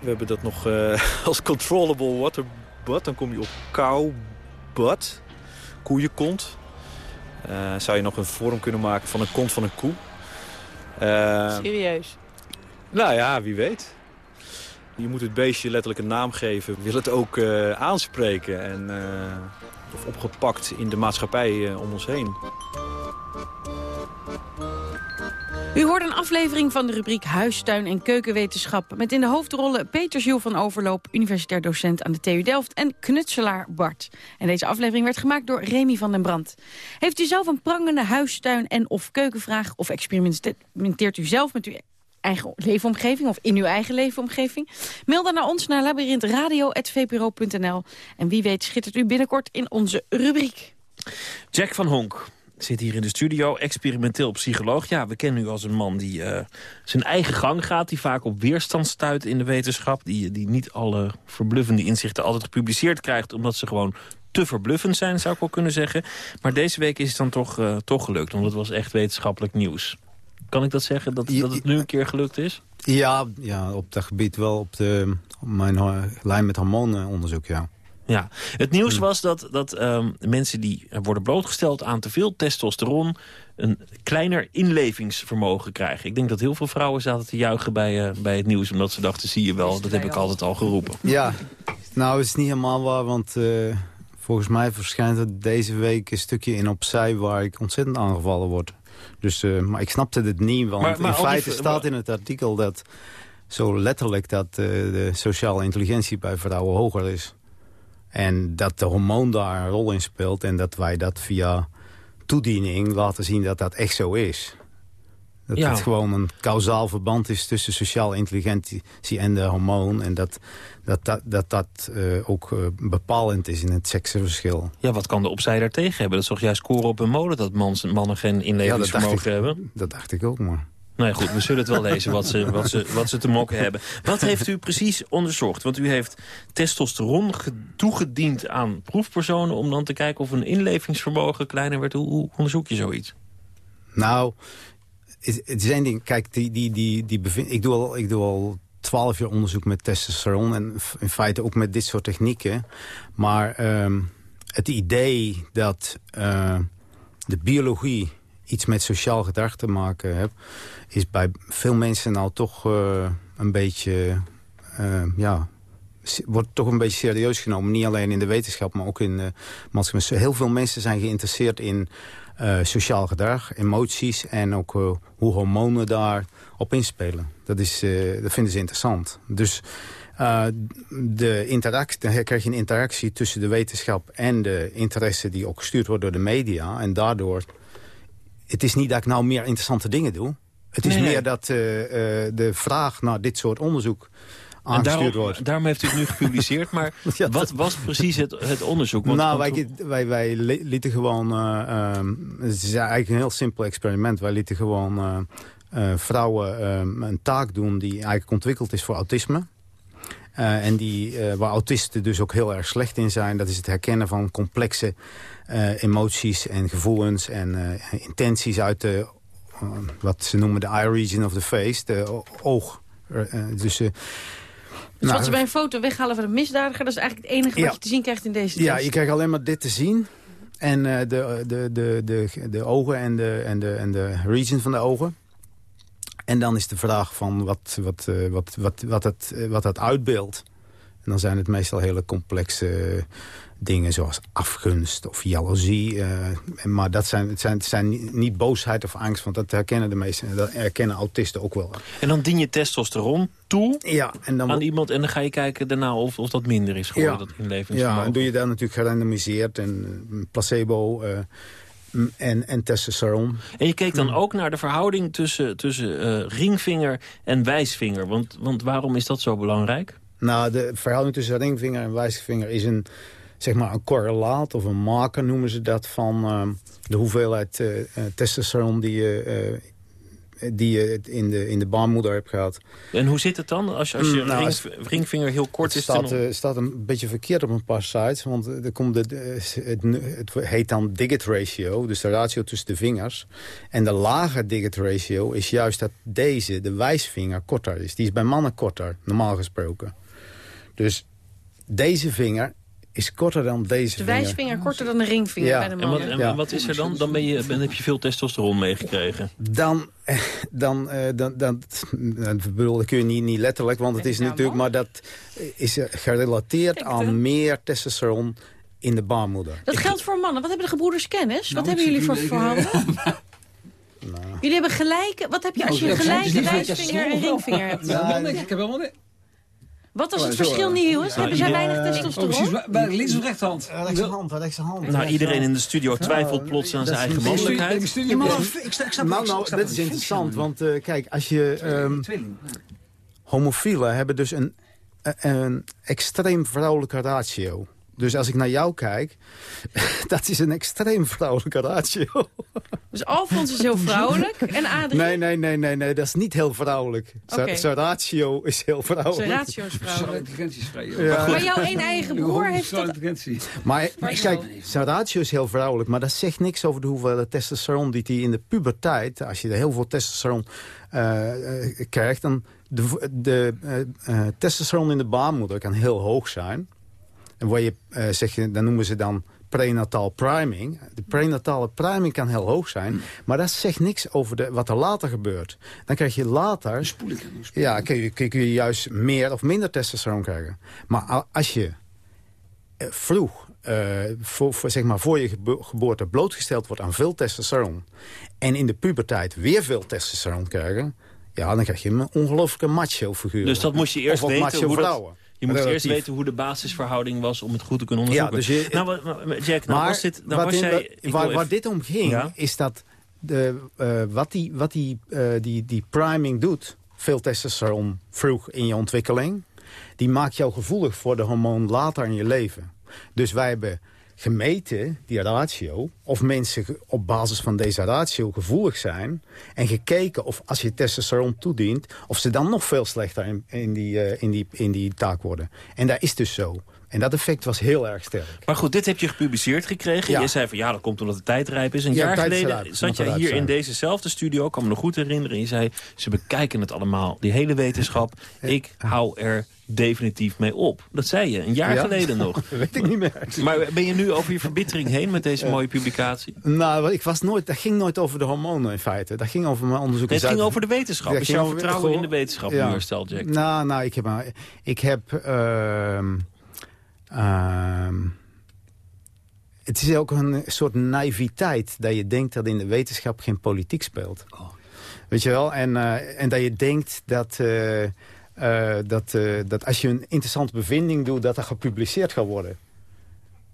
We hebben dat nog uh, als controllable waterbud. Dan kom je op cowbud, koeienkont. Uh, zou je nog een vorm kunnen maken van een kont van een koe. Uh, Serieus? Nou ja, wie weet. Je moet het beestje letterlijk een naam geven. Willen het ook uh, aanspreken en uh, of opgepakt in de maatschappij uh, om ons heen. U hoort een aflevering van de rubriek Huistuin en Keukenwetenschap... met in de hoofdrollen Peter Jules van Overloop, universitair docent aan de TU Delft... en knutselaar Bart. En deze aflevering werd gemaakt door Remy van den Brand. Heeft u zelf een prangende huistuin en of keukenvraag... of experimenteert u zelf met uw eigen leefomgeving of in uw eigen leefomgeving? Mail dan naar ons naar labyrinthradio.vpro.nl. En wie weet schittert u binnenkort in onze rubriek. Jack van Honk zit hier in de studio, experimenteel psycholoog. Ja, we kennen u als een man die uh, zijn eigen gang gaat... die vaak op weerstand stuit in de wetenschap... die, die niet alle verbluffende inzichten altijd gepubliceerd krijgt... omdat ze gewoon te verbluffend zijn, zou ik wel kunnen zeggen. Maar deze week is het dan toch, uh, toch gelukt, want het was echt wetenschappelijk nieuws. Kan ik dat zeggen, dat, dat het nu een keer gelukt is? Ja, ja op dat gebied wel, op, de, op mijn lijn met hormonenonderzoek, ja. Ja, het nieuws hmm. was dat, dat um, mensen die worden blootgesteld aan te veel testosteron... een kleiner inlevingsvermogen krijgen. Ik denk dat heel veel vrouwen zaten te juichen bij, uh, bij het nieuws... omdat ze dachten, zie je wel, dat heb ik altijd al geroepen. Ja, nou is het niet helemaal waar, want uh, volgens mij verschijnt het deze week... een stukje in opzij waar ik ontzettend aangevallen word. Dus, uh, maar ik snapte het niet, want maar, maar in feite staat in het artikel... dat zo letterlijk dat de sociale intelligentie bij vrouwen hoger is. En dat de hormoon daar een rol in speelt en dat wij dat via toediening laten zien dat dat echt zo is. Dat ja. het gewoon een kausaal verband is tussen sociale intelligentie en de hormoon. En dat dat dat, dat, dat uh, ook uh, bepalend is in het seksenverschil. Ja, wat kan de opzij daar tegen hebben? Dat is toch juist koren op een molen dat mannen geen inlevingsvermogen ja, hebben? Dat dacht ik ook, maar... Nou ja, goed, we zullen het wel lezen wat ze, wat, ze, wat ze te mokken hebben. Wat heeft u precies onderzocht? Want u heeft testosteron toegediend aan proefpersonen... om dan te kijken of een inlevingsvermogen kleiner werd. Hoe, hoe onderzoek je zoiets? Nou, het, is één ding. Kijk, die, die, die, die bevind, ik, doe al, ik doe al twaalf jaar onderzoek met testosteron... en in feite ook met dit soort technieken. Maar um, het idee dat uh, de biologie iets met sociaal gedrag te maken heeft is bij veel mensen nou toch uh, een beetje... Uh, ja, wordt toch een beetje serieus genomen. Niet alleen in de wetenschap, maar ook in de maatschappij. Heel veel mensen zijn geïnteresseerd in uh, sociaal gedrag, emoties... en ook hoe hormonen daar op inspelen. Dat, is, dat vinden ze interessant. Dus de interactie, dan krijg je een interactie tussen de wetenschap... en de interesse die ook gestuurd wordt door de media. En daardoor... Het is niet dat ik nou meer interessante dingen doe... Het is meer dat de vraag naar dit soort onderzoek aangestuurd daarom, wordt. Daarom heeft u het nu gepubliceerd, maar ja, wat was precies het, het onderzoek? Want, nou, wij, wij, wij, lieten gewoon... Uh, um, het is eigenlijk een heel simpel experiment. Wij lieten gewoon vrouwen um, een taak doen die eigenlijk ontwikkeld is voor autisme. Uh, en die, uh, waar autisten dus ook heel erg slecht in zijn. Dat is het herkennen van complexe uh, emoties en gevoelens en intenties uit de eh, wat ze noemen de eye region of the face, de oog. Eh, eh, dus... Dus nou, wat ze bij een foto weghalen van een misdadiger... dat is eigenlijk het enige wat je te zien krijgt in deze test. Ja, je krijgt alleen maar dit te zien. En uh, de, de, de, de, de ogen en de, en, de, en de region van de ogen. En dan is de vraag van wat, wat, uh, wat, wat, wat, het, wat dat uitbeeldt. En dan zijn het meestal hele complexe dingen zoals afgunst of jaloezie. Uh, maar dat zijn, het, zijn, het zijn niet boosheid of angst, want dat herkennen de meesten. Dat herkennen autisten ook wel. En dan dien je testosteron toe ja, en dan, aan iemand... en dan ga je kijken daarna of, of dat minder is geworden, ja, dat inlevingsvermogen. Ja, en doe je daar natuurlijk gerandomiseerd en eh, placebo... Uh, en, en testosteron. En je keek dan ook naar de verhouding tussen, tussen uh, ringvinger en wijsvinger. Want, want waarom is dat zo belangrijk? Nou, de verhouding tussen ringvinger en wijsvinger is een zeg maar een correlaat of een marker noemen ze dat... van uh, de hoeveelheid uh, testosteron die je, uh, die je in, de, in de baarmoeder hebt gehad. En hoe zit het dan als je, als je mm, nou, ring, ringvinger heel kort het is? Het staat, staat een beetje verkeerd op een paar sites. Want er komt de, het, het heet dan digit ratio, dus de ratio tussen de vingers. En de lage digit ratio is juist dat deze, de wijsvinger, korter is. Die is bij mannen korter, normaal gesproken. Dus deze vinger is korter dan deze De wijsvinger korter dan de ringvinger Ja. bij de En wat, mannen. en wat is er dan? Dan, ben je, dan heb je veel testosteron meegekregen. Dan, eh, dan, eh, dan, dan, dan bedoel, dat kun je niet, niet letterlijk, want het is natuurlijk, maar dat is eh, gerelateerd aan meer testosteron in de baarmoeder. Dat geldt voor mannen. Wat hebben de gebroeders kennis? Wat Nou, hebben jullie voor jullie- verhalen? Jullie hebben gelijke... Wat heb je als je Nou, een gelijke wijsvinger en ringvinger hebt? Ja. Ik heb helemaal niks. Wat was Oh, het zo, verschil, eh, Niels? ja, Hebben zij weinig Oh, testosteron? precies. Bij- Bij links of rechterhand? Rechterhand, rechterhand. Nou, iedereen in de studio twijfelt plots aan zijn eigen mannelijkheid. Nou, nou, dat is interessant, want eh, kijk, als je... ehm homofielen hebben dus een, een extreem vrouwelijke ratio. Dus als ik naar jou kijk, dat is een extreem vrouwelijke ratio. Dus Alfons is heel vrouwelijk en Adrie... Nee, nee, nee, nee, nee, dat is niet heel vrouwelijk. Zijn Oké. zijn ratio is heel vrouwelijk. Zijn ratio is vrouwelijk. intelligentie is vrij. Ja. Maar jouw één eigen broer heeft dat... Maar kijk, zijn ratio is heel vrouwelijk, maar dat zegt niks over de hoeveelheid testosteron die hij in de puberteit, als je er heel veel testosteron eh, eh, krijgt, dan de, de eh, eh, testosteron in de baarmoeder kan heel hoog zijn. En waar je, eh, zeg je, dan noemen ze dan prenatal priming. De prenatale priming kan heel hoog zijn, maar dat zegt niks over de, wat er later gebeurt. Dan krijg je later... Ja, kun je, kun je- kun je juist meer of minder testosteron krijgen. Maar als je eh, vroeg, eh, voor, voor, zeg maar, voor je gebo- geboorte blootgesteld wordt aan veel testosteron... en in de puberteit weer veel testosteron krijgen... ja, dan krijg je een ongelooflijke macho-figuur. Dus dat moest je eerst of weten. macho Hoe dat, je moest eerst weten hoe de basisverhouding was om het goed te kunnen onderzoeken. Ja, dus je- nou, Jack, nou maar was dit... Nou was in- jij, waar, dit om ging, Ja? is dat de, eh, wat die, wat die, eh, die, die priming doet... veel testosteron vroeg in je ontwikkeling... die maakt jou gevoelig voor de hormoon later in je leven. Dus wij hebben gemeten, die ratio... of mensen op basis van deze ratio gevoelig zijn... en gekeken of als je testosteron toedient... of ze dan nog veel slechter in, in, die, eh, in, die, in die taak worden. En dat is dus zo. En dat effect was heel erg sterk. Maar goed, dit heb je gepubliceerd gekregen. Ja. Je zei van ja, dat komt omdat de tijd rijp is. Een Ja, jaar geleden zat jij hier in dezezelfde studio, ik kan me nog goed herinneren. En je zei, ze bekijken het allemaal, die hele wetenschap. Ik hou er definitief mee op. Dat zei je, een jaar Ja? geleden nog. Weet ik niet meer. Maar ben je nu over je verbittering heen met deze mooie publicatie? Nou, ik was nooit, dat ging nooit over de hormonen in feite. Dat ging over mijn onderzoek. Nee, het ging over de wetenschap. Dat Is jouw vertrouwen in de wetenschap ja. nu hersteld, Jack? Nou, nou ik heb... Ik heb ehm, ehm, het is ook een soort naïviteit dat je denkt dat in de wetenschap geen politiek speelt. Weet je wel? En, eh, en dat je denkt dat, eh, dat, eh, dat als je een interessante bevinding doet... dat dat gepubliceerd gaat worden.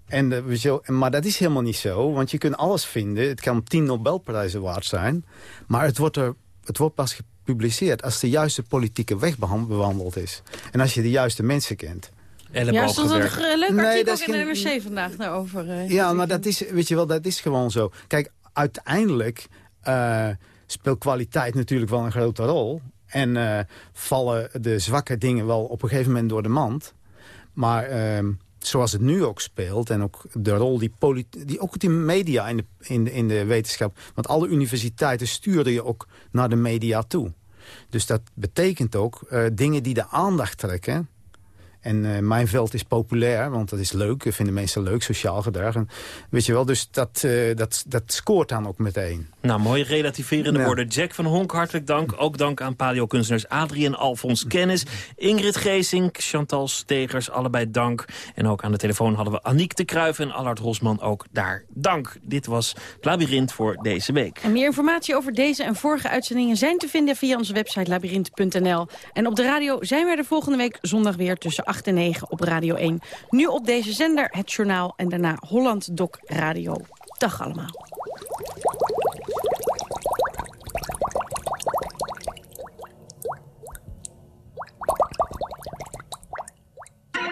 En, weet je wel, maar dat is helemaal niet zo, want je kunt alles vinden. Het kan tien Nobelprijzen waard zijn. Maar het wordt, er, het wordt pas gepubliceerd als de juiste politieke weg bewandeld is. En als je de juiste mensen kent. Ja, stond een leuk Nee, artikel ook in de NRC vandaag daarover. eh. Ja, maar dat is, weet je wel, dat is gewoon zo. Kijk, uiteindelijk eh, speelt kwaliteit natuurlijk wel een grote rol. En eh, vallen de zwakke dingen wel op een gegeven moment door de mand. Maar ehm, zoals het nu ook speelt... en ook de rol die, die ook die media in de, in, de, in de wetenschap... want alle universiteiten sturen je ook naar de media toe. Dus dat betekent ook eh, dingen die de aandacht trekken... En eh, mijn veld is populair, want dat is leuk. Dat vinden mensen leuk, sociaal gedrag. En, weet je wel, dus dat, dat, dat scoort dan ook meteen. Nou, mooie relativerende Ja. woorden. Jack van Honk, hartelijk dank. Ook dank aan paleokunstenaars Adrie en Alfons Kennis. Ingrid Geesink, Chantal Stegers, allebei dank. En ook aan de telefoon hadden we Aniek de Kruijf en Allard Rosman ook daar dank. Dit was het Labyrinth voor deze week. En meer informatie over deze en vorige uitzendingen zijn te vinden via onze website labyrinth.nl. En op de radio zijn we er de volgende week zondag weer tussen 8 en 9 op Radio 1. Nu op deze zender het journaal en daarna Holland Doc Radio. Dag allemaal.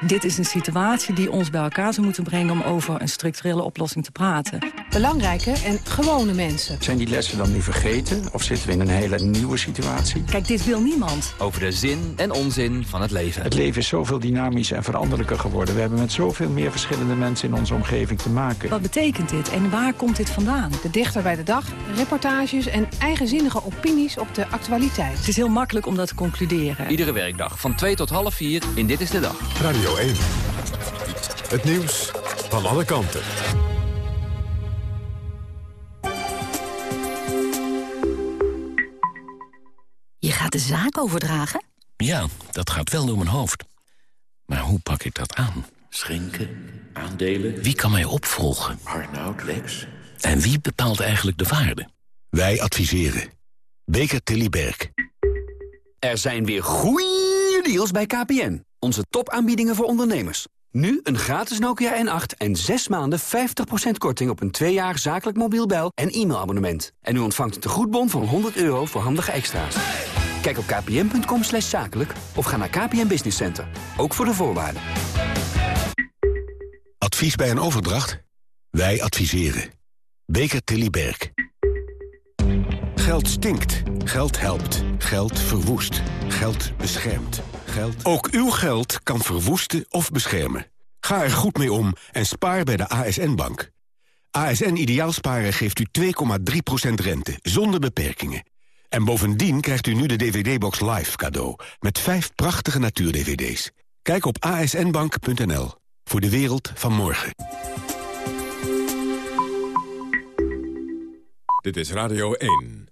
Dit is een situatie die ons bij elkaar zou moeten brengen... om over een structurele oplossing te praten. Belangrijke en gewone mensen. Zijn die lessen dan nu vergeten of zitten we in een hele nieuwe situatie? Kijk, dit wil niemand. Over de zin en onzin van het leven. Het leven is zoveel dynamischer en veranderlijker geworden. We hebben met zoveel meer verschillende mensen in onze omgeving te maken. Wat betekent dit en waar komt dit vandaan? De dichter bij de dag, reportages en eigenzinnige opinies op de actualiteit. Het is heel makkelijk om dat te concluderen. Iedere werkdag van 2 tot half 4 in Dit is de Dag. Radio 1. Het nieuws van alle kanten. De zaak overdragen? Ja, dat gaat wel door mijn hoofd. Maar hoe pak ik dat aan? Schenken, aandelen... Wie kan mij opvolgen? Arnoud, Lex... En wie bepaalt eigenlijk de waarde? Wij adviseren. Beker Tilly Berg. Er zijn weer goeie deals bij KPN. Onze topaanbiedingen voor ondernemers. Nu een gratis Nokia N8 en 6 maanden 50% korting op een 2 jaar zakelijk mobiel bel- en e-mailabonnement. En u ontvangt een tegoedbon van 100 euro voor handige extra's. Kijk op kpn.com slash zakelijk of ga naar KPN Business Center. Ook voor de voorwaarden. Advies bij een overdracht? Wij adviseren. Beker Tilly Berg. Geld stinkt. Geld helpt. Geld verwoest. Geld beschermt. Geld... Ook uw geld kan verwoesten of beschermen. Ga er goed mee om en spaar bij de ASN-bank. ASN Ideaalsparen geeft u 2,3% rente, zonder beperkingen. En bovendien krijgt u nu de DVD-box Live cadeau... met vijf prachtige natuur-DVD's. Kijk op asnbank.nl voor de wereld van morgen. Dit is Radio 1.